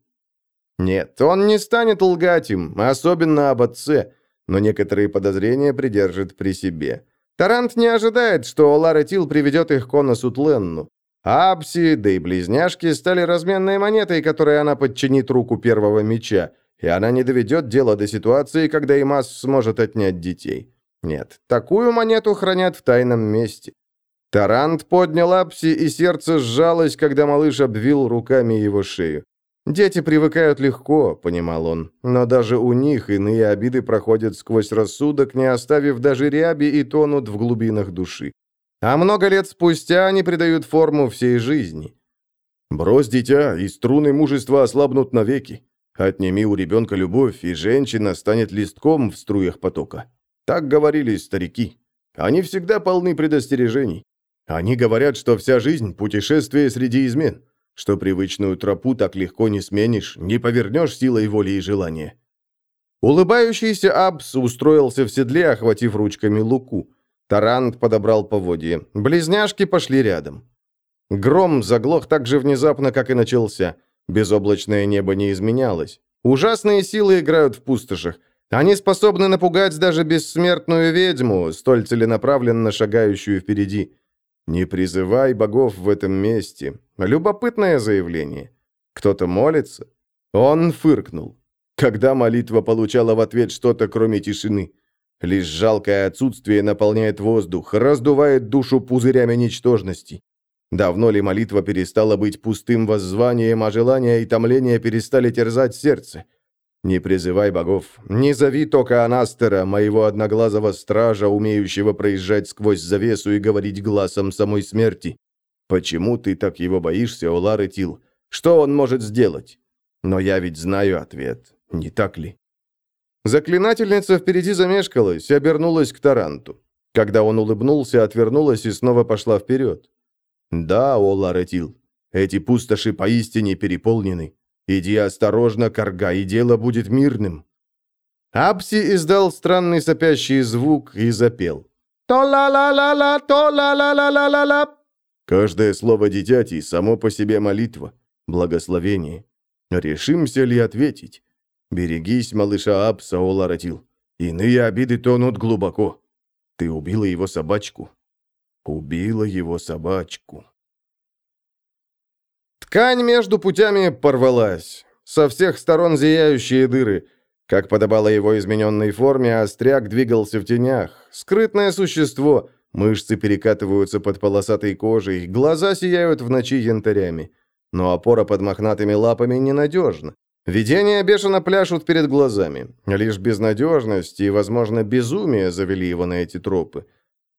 Speaker 1: Нет, он не станет лгать им, особенно об отце, но некоторые подозрения придержит при себе. Тарант не ожидает, что Олара Тил приведет их к Коносу Тленну. Апси, да и близняшки стали разменной монетой, которой она подчинит руку первого меча, и она не доведет дело до ситуации, когда Имас сможет отнять детей. Нет, такую монету хранят в тайном месте. Тарант поднял Апси, и сердце сжалось, когда малыш обвил руками его шею. «Дети привыкают легко», — понимал он, «но даже у них иные обиды проходят сквозь рассудок, не оставив даже ряби и тонут в глубинах души. А много лет спустя они придают форму всей жизни. Брось дитя, и струны мужества ослабнут навеки. Отними у ребенка любовь, и женщина станет листком в струях потока. Так говорили старики. Они всегда полны предостережений. Они говорят, что вся жизнь – путешествие среди измен, что привычную тропу так легко не сменишь, не повернешь силой воли и желания. Улыбающийся Абс устроился в седле, охватив ручками луку. Тарант подобрал поводье. Близняшки пошли рядом. Гром заглох так же внезапно, как и начался. Безоблачное небо не изменялось. Ужасные силы играют в пустошах. Они способны напугать даже бессмертную ведьму, столь целенаправленно шагающую впереди. «Не призывай богов в этом месте». Любопытное заявление. Кто-то молится? Он фыркнул. Когда молитва получала в ответ что-то, кроме тишины. Лишь жалкое отсутствие наполняет воздух, раздувает душу пузырями ничтожности. Давно ли молитва перестала быть пустым воззванием, а желания и томления перестали терзать сердце? Не призывай богов, не зови только Анастера, моего одноглазого стража, умеющего проезжать сквозь завесу и говорить глазом самой смерти. Почему ты так его боишься, Олар и Тил? Что он может сделать? Но я ведь знаю ответ, не так ли? Заклинательница впереди замешкалась, обернулась к Таранту. Когда он улыбнулся, отвернулась и снова пошла вперед. «Да, Олар Этил, эти пустоши поистине переполнены. Иди осторожно, Карга, и дело будет мирным». Апси издал странный сопящий звук и запел. «То-ла-ла-ла-ла, то-ла-ла-ла-ла-ла-ла». Каждое слово дитяти само по себе молитва, благословение. Решимся ли ответить? Берегись, малыша Апса, Оларатил. Иные обиды тонут глубоко. Ты убила его собачку. Убила его собачку. Ткань между путями порвалась. Со всех сторон зияющие дыры. Как подобало его измененной форме, остряк двигался в тенях. Скрытное существо. Мышцы перекатываются под полосатой кожей, глаза сияют в ночи янтарями. Но опора под мохнатыми лапами ненадежна. Видения бешено пляшут перед глазами. Лишь безнадежность и, возможно, безумие завели его на эти тропы.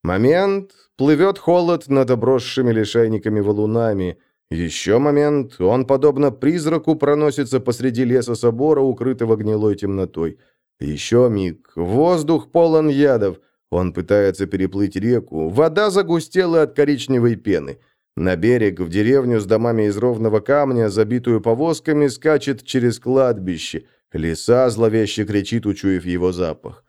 Speaker 1: Момент, плывет холод над обросшими лишайниками валунами. Еще момент, он, подобно призраку, проносится посреди леса собора, укрытого гнилой темнотой. Еще миг, воздух полон ядов. Он пытается переплыть реку, вода загустела от коричневой пены. На берег, в деревню с домами из ровного камня, забитую повозками, скачет через кладбище. Лиса зловеще кричит, учуяв его запах.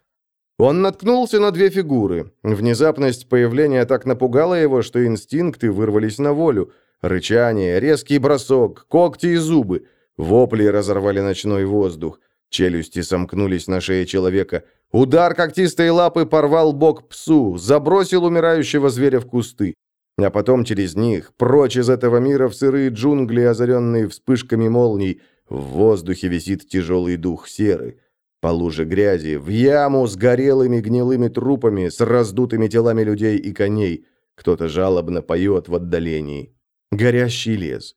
Speaker 1: Он наткнулся на две фигуры. Внезапность появления так напугала его, что инстинкты вырвались на волю. Рычание, резкий бросок, когти и зубы. Вопли разорвали ночной воздух. Челюсти сомкнулись на шее человека. Удар когтистой лапы порвал бок псу, забросил умирающего зверя в кусты. А потом через них, прочь из этого мира в сырые джунгли, озаренные вспышками молний, в воздухе висит тяжелый дух серы. По луже грязи, в яму с горелыми гнилыми трупами, с раздутыми телами людей и коней. Кто-то жалобно поет в отдалении. Горящий лес.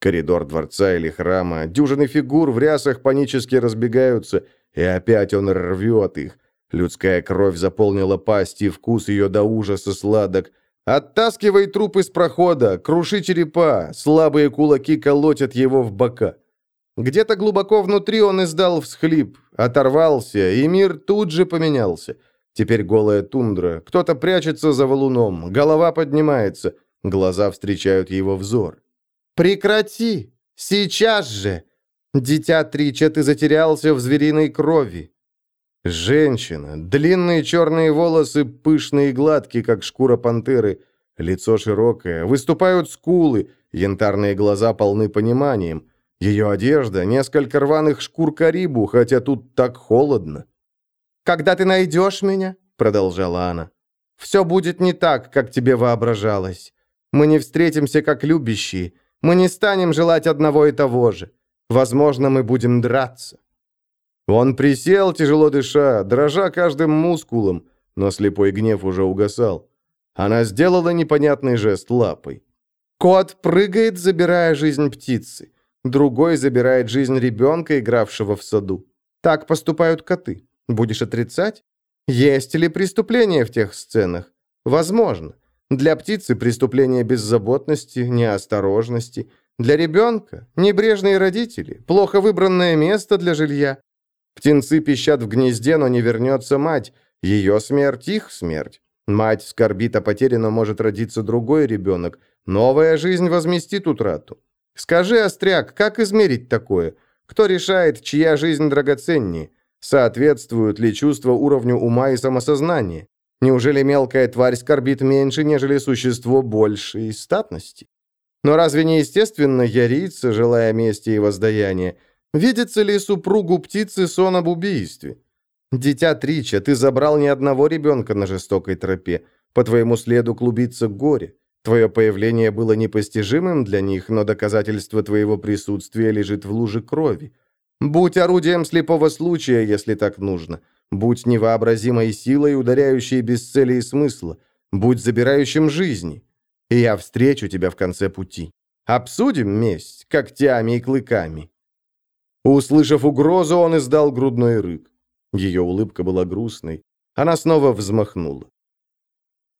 Speaker 1: Коридор дворца или храма, дюжины фигур в рясах панически разбегаются, и опять он рвет их. Людская кровь заполнила пасть, и вкус ее до ужаса сладок. Оттаскивай труп из прохода, круши черепа, слабые кулаки колотят его в бока. Где-то глубоко внутри он издал всхлип, оторвался, и мир тут же поменялся. Теперь голая тундра, кто-то прячется за валуном, голова поднимается, глаза встречают его взор. «Прекрати! Сейчас же! Дитя Трича, ты затерялся в звериной крови!» Женщина, длинные черные волосы, пышные и гладкие, как шкура пантеры, лицо широкое, выступают скулы, янтарные глаза полны пониманием — ее одежда — несколько рваных шкур карибу, хотя тут так холодно. «Когда ты найдешь меня», — продолжала она, — «все будет не так, как тебе воображалось. Мы не встретимся как любящие, мы не станем желать одного и того же. Возможно, мы будем драться». Он присел, тяжело дыша, дрожа каждым мускулом, но слепой гнев уже угасал. Она сделала непонятный жест лапой. Кот прыгает, забирая жизнь птицы. Другой забирает жизнь ребенка, игравшего в саду. Так поступают коты. Будешь отрицать? Есть ли преступление в тех сценах? Возможно. Для птицы преступление беззаботности, неосторожности. Для ребенка – небрежные родители, плохо выбранное место для жилья. Птенцы пищат в гнезде, но не вернется мать. Ее смерть – их смерть. Мать скорбит о потере, но может родиться другой ребенок. Новая жизнь возместит утрату. Скажи, Остряк, как измерить такое? Кто решает, чья жизнь драгоценнее? Соответствуют ли чувства уровню ума и самосознания? Неужели мелкая тварь скорбит меньше, нежели существо большей статности? Но разве не естественно яриться, желая мести и воздаяния? Видится ли супругу птицы сон об убийстве? Дитя Трича, ты забрал ни одного ребенка на жестокой тропе. По твоему следу клубится горе. Твое появление было непостижимым для них, но доказательство твоего присутствия лежит в луже крови. Будь орудием слепого случая, если так нужно. Будь невообразимой силой, ударяющей без цели и смысла. Будь забирающим жизни. И я встречу тебя в конце пути. Обсудим месть когтями и клыками». Услышав угрозу, он издал грудной рык. Ее улыбка была грустной. Она снова взмахнула.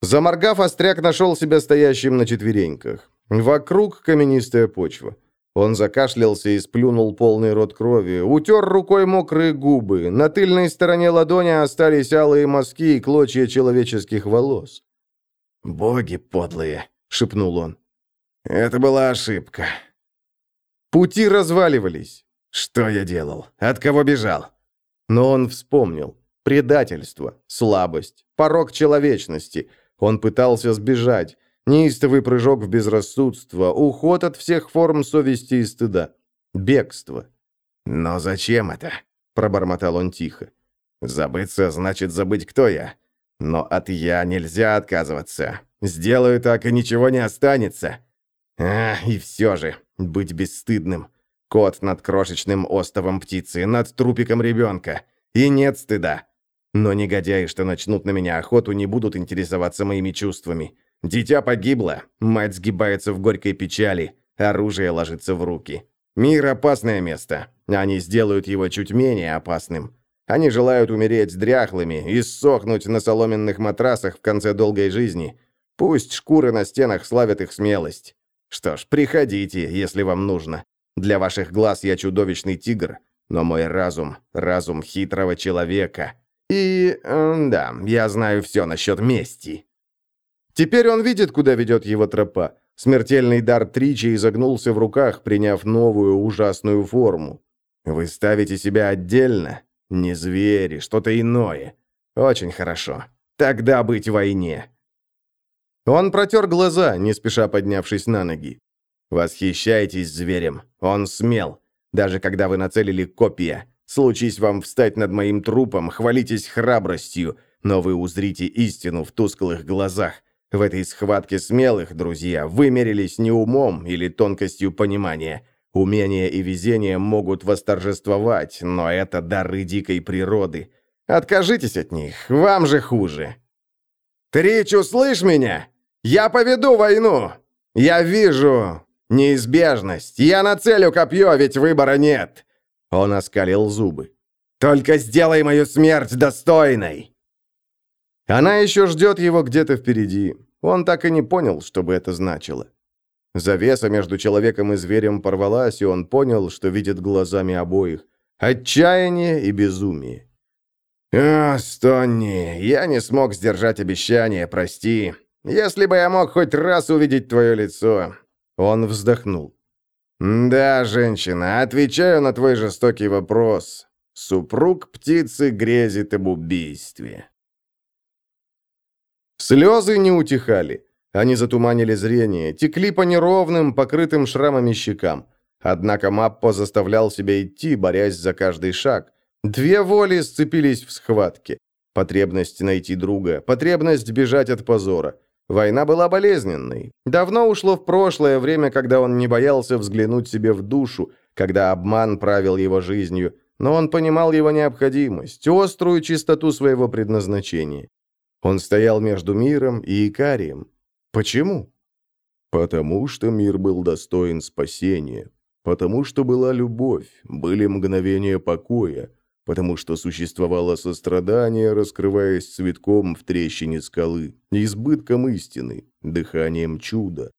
Speaker 1: Заморгав, Остряк нашел себя стоящим на четвереньках. Вокруг каменистая почва. Он закашлялся и сплюнул полный рот крови, утер рукой мокрые губы. На тыльной стороне ладони остались алые мазки и клочья человеческих волос.
Speaker 3: «Боги подлые!» — шепнул он. «Это была ошибка».
Speaker 1: Пути разваливались.
Speaker 3: Что я делал? От кого бежал?
Speaker 1: Но он вспомнил. Предательство, слабость, порог человечности — он пытался сбежать. Неистовый прыжок в безрассудство, уход от всех форм совести и стыда. Бегство.
Speaker 3: «Но зачем это?» – пробормотал он тихо. «Забыться значит забыть, кто я. Но от «я» нельзя отказываться. Сделаю так, и ничего не останется. А, и все же, быть бесстыдным. Кот над крошечным остовом птицы, над трупиком ребенка. И нет стыда. Но негодяи, что начнут на меня охоту, не будут интересоваться моими чувствами. Дитя погибло, мать сгибается в горькой печали, оружие ложится в руки. Мир — опасное место. Они сделают его чуть менее опасным. Они желают умереть дряхлыми и сохнуть на соломенных матрасах в конце долгой жизни. Пусть шкуры на стенах славят их смелость. Что ж, приходите, если вам нужно. Для ваших глаз я чудовищный тигр, но мой разум — разум хитрого человека — и... Да, я знаю все насчет мести».
Speaker 1: Теперь он видит, куда ведет его тропа. Смертельный дар Тричи изогнулся в руках, приняв новую ужасную форму. Вы ставите себя отдельно? Не звери, что-то иное. Очень хорошо. Тогда быть в войне. Он протер глаза, не спеша поднявшись на ноги. Восхищайтесь зверем. Он смел. Даже когда вы нацелили копья. Случись вам встать над моим трупом, хвалитесь храбростью, но вы узрите истину в тусклых глазах.
Speaker 3: В этой схватке смелых, друзья, вы мерились не умом или тонкостью понимания. Умение и везение могут восторжествовать, но это дары дикой природы. Откажитесь от них, вам же хуже. Трич, услышь меня? Я поведу войну! Я вижу неизбежность. Я нацелю копье, ведь выбора нет. Он оскалил зубы. Только сделай мою смерть достойной. Она еще ждет его где-то впереди. Он так и не понял, что бы это значило. Завеса между человеком и зверем порвалась, и он понял, что видит глазами обоих. Отчаяние и безумие. «А, Стонни, я не смог сдержать обещание, прости. Если бы я мог хоть раз увидеть твое лицо...» Он вздохнул. «Да, женщина, отвечаю на твой жестокий вопрос. Супруг птицы грезит об убийстве». Слезы не утихали. Они затуманили зрение, текли по неровным, покрытым шрамами щекам. Однако Маппо заставлял себя идти, борясь за каждый шаг. Две воли сцепились в схватке. Потребность найти друга, потребность бежать от позора. Война была болезненной. Давно ушло в прошлое время, когда он не боялся взглянуть себе в душу, когда обман правил его жизнью, но он понимал его необходимость, острую чистоту своего предназначения. Он стоял между миром и Икарием, Почему? Потому что мир был достоин спасения. Потому что была любовь, были мгновения покоя. Потому что существовало сострадание, раскрываясь цветком в трещине скалы, избытком истины, дыханием чуда.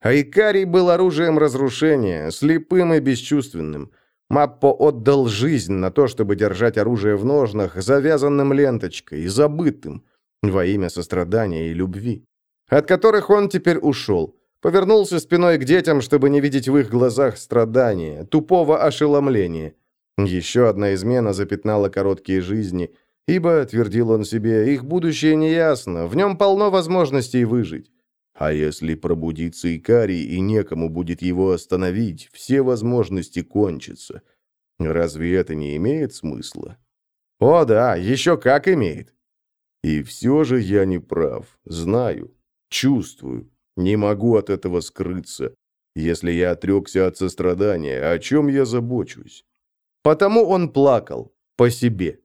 Speaker 3: Айкарий был оружием разрушения, слепым и бесчувственным. Маппо отдал жизнь на то, чтобы держать оружие в ножнах, завязанным ленточкой, забытым, во имя сострадания и любви от которых он теперь ушел. Повернулся спиной к детям, чтобы не видеть в их глазах страдания, тупого ошеломления. Еще одна измена запятнала короткие жизни, ибо, твердил он себе, их будущее неясно, в нем полно возможностей выжить. А если пробудится Икарий и некому будет его остановить, все возможности кончатся. Разве это не имеет смысла? О да, еще как имеет. И все же я не прав, знаю. Чувствую. Не могу от этого скрыться. Если я отрекся от сострадания, о чем я забочусь? Потому он плакал. По себе.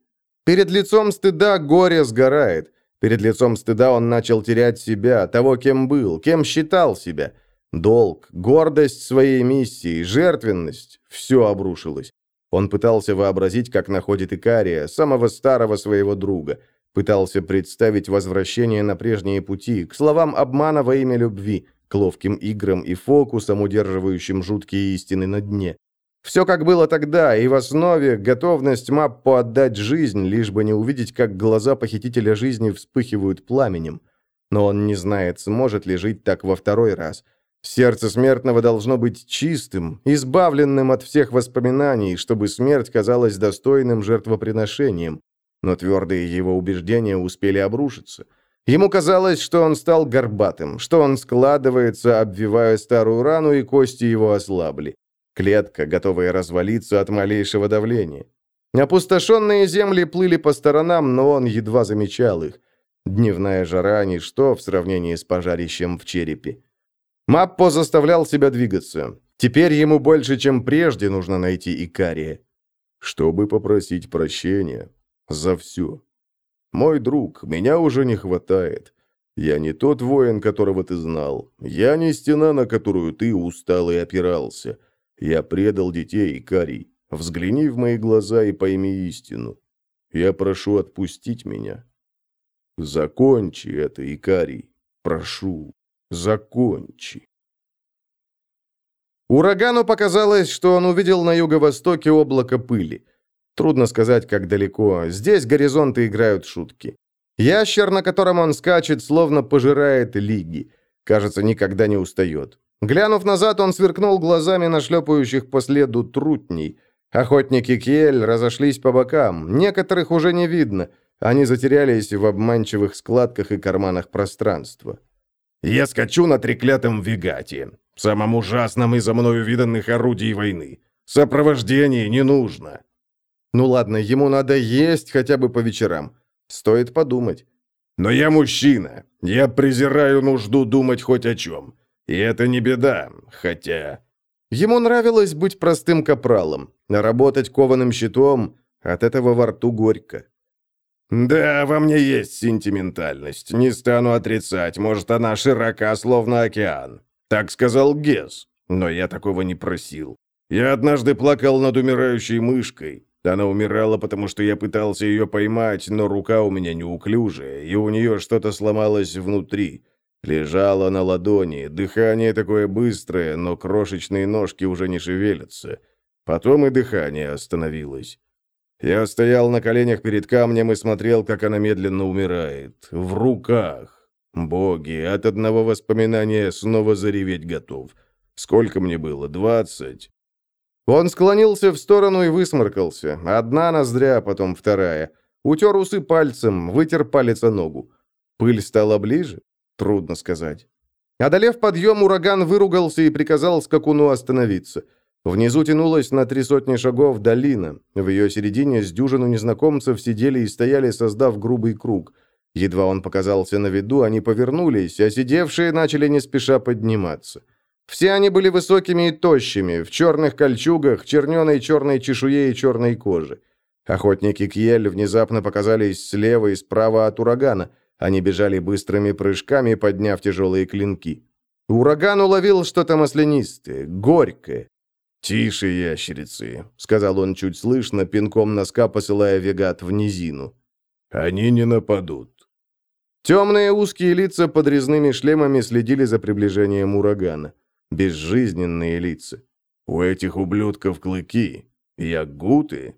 Speaker 3: Перед лицом стыда горе сгорает. Перед лицом стыда он начал терять себя, того, кем был, кем считал себя. Долг, гордость своей миссии, жертвенность – все обрушилось. Он пытался вообразить, как находит Икария, самого старого своего друга – Пытался представить возвращение на прежние пути, к словам обмана во имя любви, к ловким играм и фокусам, удерживающим жуткие истины на дне. Все как было тогда, и в основе готовность Маппо отдать жизнь, лишь бы не увидеть, как глаза похитителя жизни вспыхивают пламенем. Но он не знает, сможет ли жить так во второй раз. Сердце смертного должно быть чистым, избавленным от всех воспоминаний, чтобы смерть казалась достойным жертвоприношением но твердые его убеждения успели обрушиться. Ему казалось, что он стал горбатым, что он складывается, обвивая старую рану, и кости его ослабли. Клетка, готовая развалиться от малейшего давления. Опустошенные земли плыли по сторонам, но он едва замечал их. Дневная жара – ничто в сравнении с пожарищем в черепе. Маппо заставлял себя двигаться. Теперь ему больше, чем прежде, нужно найти Икария. Чтобы попросить прощения, за все. Мой друг, меня уже не хватает. Я не тот воин, которого ты знал. Я не стена, на которую ты устал и опирался. Я предал детей, Икарий. Взгляни в мои глаза и пойми истину. Я прошу отпустить меня. Закончи это, Икарий. Прошу, закончи. Урагану показалось, что он увидел на юго-востоке облако пыли. Трудно сказать, как далеко. Здесь горизонты играют шутки. Ящер, на котором он скачет, словно пожирает лиги. Кажется, никогда не устает. Глянув назад, он сверкнул глазами на шлепающих по следу трутней. Охотники Киэль разошлись по бокам. Некоторых уже не видно. Они затерялись в обманчивых складках и карманах пространства. «Я скачу на треклятом Вегате, самом ужасном из за мною виданных орудий войны. Сопровождение не нужно». Ну ладно, ему надо есть хотя бы по вечерам. Стоит подумать.
Speaker 5: Но я мужчина. Я презираю нужду думать хоть о чем. И это не беда, хотя...
Speaker 1: Ему нравилось быть простым капралом, работать кованым щитом, от этого во рту горько.
Speaker 5: «Да, во мне есть сентиментальность, не стану отрицать, может, она широка, словно океан. Так сказал Гес, но я такого не просил. Я однажды плакал над умирающей мышкой. Она умирала, потому что я пытался ее поймать, но рука у меня неуклюжая, и у нее что-то сломалось внутри. Лежала на ладони, дыхание такое быстрое, но крошечные ножки уже не шевелятся. Потом и дыхание остановилось. Я стоял на коленях перед камнем и смотрел, как она медленно умирает. В руках. Боги, от одного воспоминания снова зареветь готов. Сколько мне было? Двадцать?
Speaker 1: Он склонился в сторону и высморкался. Одна ноздря, потом вторая. Утер усы пальцем, вытер палец о ногу. Пыль стала ближе? Трудно сказать. Одолев подъем, ураган выругался и приказал скакуну остановиться. Внизу тянулась на три сотни шагов долина. В ее середине с дюжину незнакомцев сидели и стояли, создав грубый круг. Едва он показался на виду, они повернулись, а сидевшие начали не спеша подниматься. Все они были высокими и тощими, в черных кольчугах, черненой черной чешуе и черной коже. Охотники Кьель внезапно показались слева и справа от урагана. Они бежали быстрыми прыжками, подняв тяжелые клинки. Ураган уловил что-то маслянистое, горькое.
Speaker 5: «Тише, ящерицы», — сказал он чуть слышно, пинком носка посылая вегат в низину. «Они не нападут».
Speaker 1: Темные узкие лица под резными шлемами следили за приближением урагана. Безжизненные лица.
Speaker 5: «У этих ублюдков клыки. Ягуты?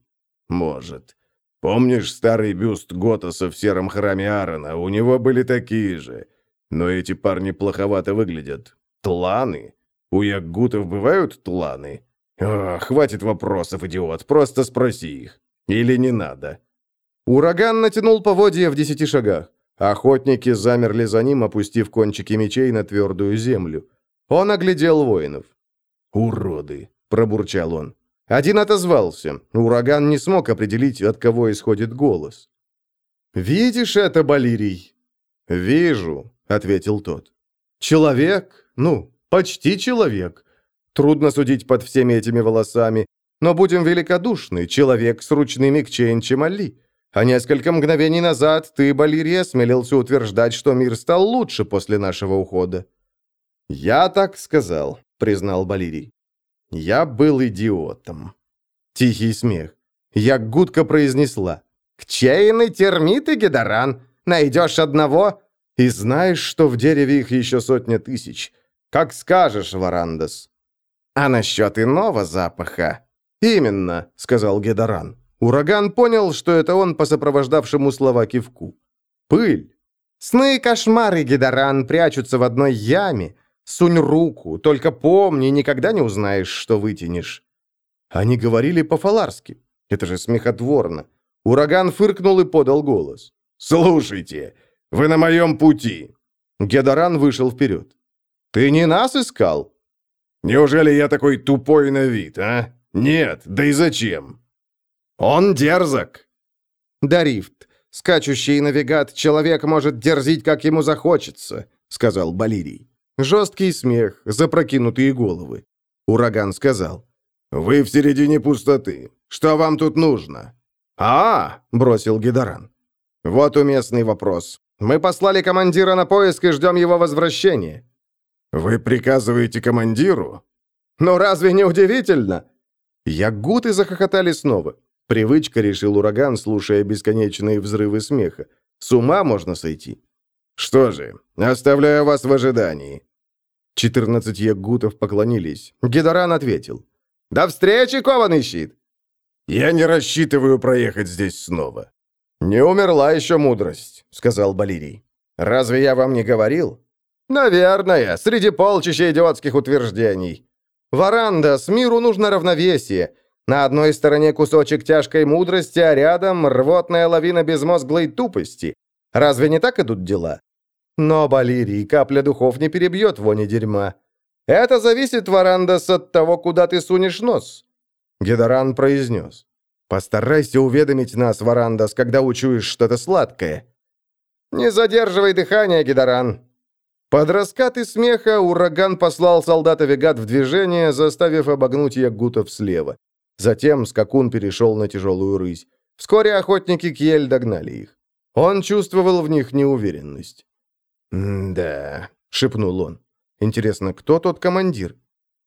Speaker 5: Может. Помнишь старый бюст Готоса в сером храме Аарона? У него были такие же. Но эти парни плоховато выглядят. Тланы? У ягутов бывают тланы? О, хватит вопросов, идиот, просто спроси их. Или не надо?»
Speaker 1: Ураган натянул поводья в десяти шагах. Охотники замерли за ним, опустив кончики мечей на твердую землю. Он оглядел воинов.
Speaker 5: «Уроды!» – пробурчал он.
Speaker 1: Один отозвался. Ураган не смог определить, от кого исходит голос. «Видишь это, Балирий?»
Speaker 5: «Вижу», — ответил тот.
Speaker 1: «Человек? Ну, почти человек. Трудно судить под всеми этими волосами, но будем великодушны, человек с ручными кчейн Чемали. А несколько мгновений назад ты, Балирий, осмелился утверждать, что мир стал лучше после нашего ухода». «Я так сказал», — признал Балирий. «Я был идиотом». Тихий смех. Я гудко произнесла. «Кчейны, термиты, Гедаран. Найдешь одного, и знаешь, что в дереве их еще сотня тысяч. Как скажешь, Варандас». «А насчет иного запаха?» «Именно», — сказал Гедаран. Ураган понял, что это он по сопровождавшему слова кивку. «Пыль». «Сны и кошмары, Гедаран, прячутся в одной яме. Сунь руку, только помни, никогда не узнаешь, что вытянешь». Они говорили по-фаларски. Это же смехотворно. Ураган фыркнул и подал голос.
Speaker 5: «Слушайте, вы на моем пути!»
Speaker 1: Гедаран вышел вперед. «Ты не нас искал?»
Speaker 5: «Неужели я такой тупой на вид, а? Нет, да и зачем?»
Speaker 1: «Он дерзок!» «Дарифт, скачущий навигат, человек может дерзить, как ему захочется», — сказал Балирий. Жесткий смех, запрокинутые головы. Ураган сказал.
Speaker 5: «Вы в середине пустоты. Что вам тут нужно?»
Speaker 1: «А, — бросил Гидаран. «Вот уместный вопрос. Мы послали командира на поиск и ждем его возвращения».
Speaker 5: «Вы приказываете командиру?»
Speaker 1: «Ну разве не удивительно?» Ягуты захохотали снова. Привычка, решил ураган, слушая бесконечные взрывы смеха. С ума можно сойти.
Speaker 5: «Что же, оставляю вас в ожидании».
Speaker 1: Четырнадцать ягутов поклонились. Гедаран ответил. «До встречи, кованый щит!»
Speaker 5: «Я не рассчитываю проехать здесь снова».
Speaker 1: «Не умерла еще мудрость», — сказал Балирий. «Разве я вам не говорил?» «Наверное, среди полчища идиотских утверждений. Варанда, с миру нужно равновесие. На одной стороне кусочек тяжкой мудрости, а рядом рвотная лавина безмозглой тупости. Разве не так идут дела? Но, Балирий, капля духов не перебьет вони дерьма. Это зависит, Варандас, от того, куда ты сунешь нос. Гедаран произнес. Постарайся уведомить нас, Варандас, когда учуешь что-то сладкое. «Не задерживай дыхание, Гидаран!» Под раскаты смеха ураган послал солдата Вегат в движение, заставив обогнуть ягутов слева. Затем скакун перешел на тяжелую рысь. Вскоре охотники Кьель догнали их. Он чувствовал в них неуверенность.
Speaker 5: «Да», — шепнул он.
Speaker 1: «Интересно, кто тот командир?»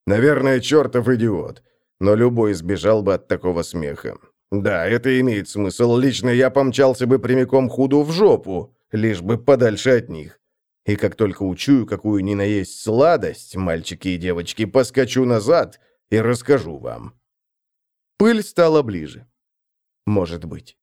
Speaker 5: «Наверное, чертов идиот. Но любой сбежал бы от такого смеха. Да, это имеет смысл. Лично я помчался бы прямиком худу в жопу, лишь бы подальше от них. И как только учую, какую ни на есть сладость, мальчики и девочки, поскочу назад и расскажу вам».
Speaker 1: Пыль стала ближе. Может быть.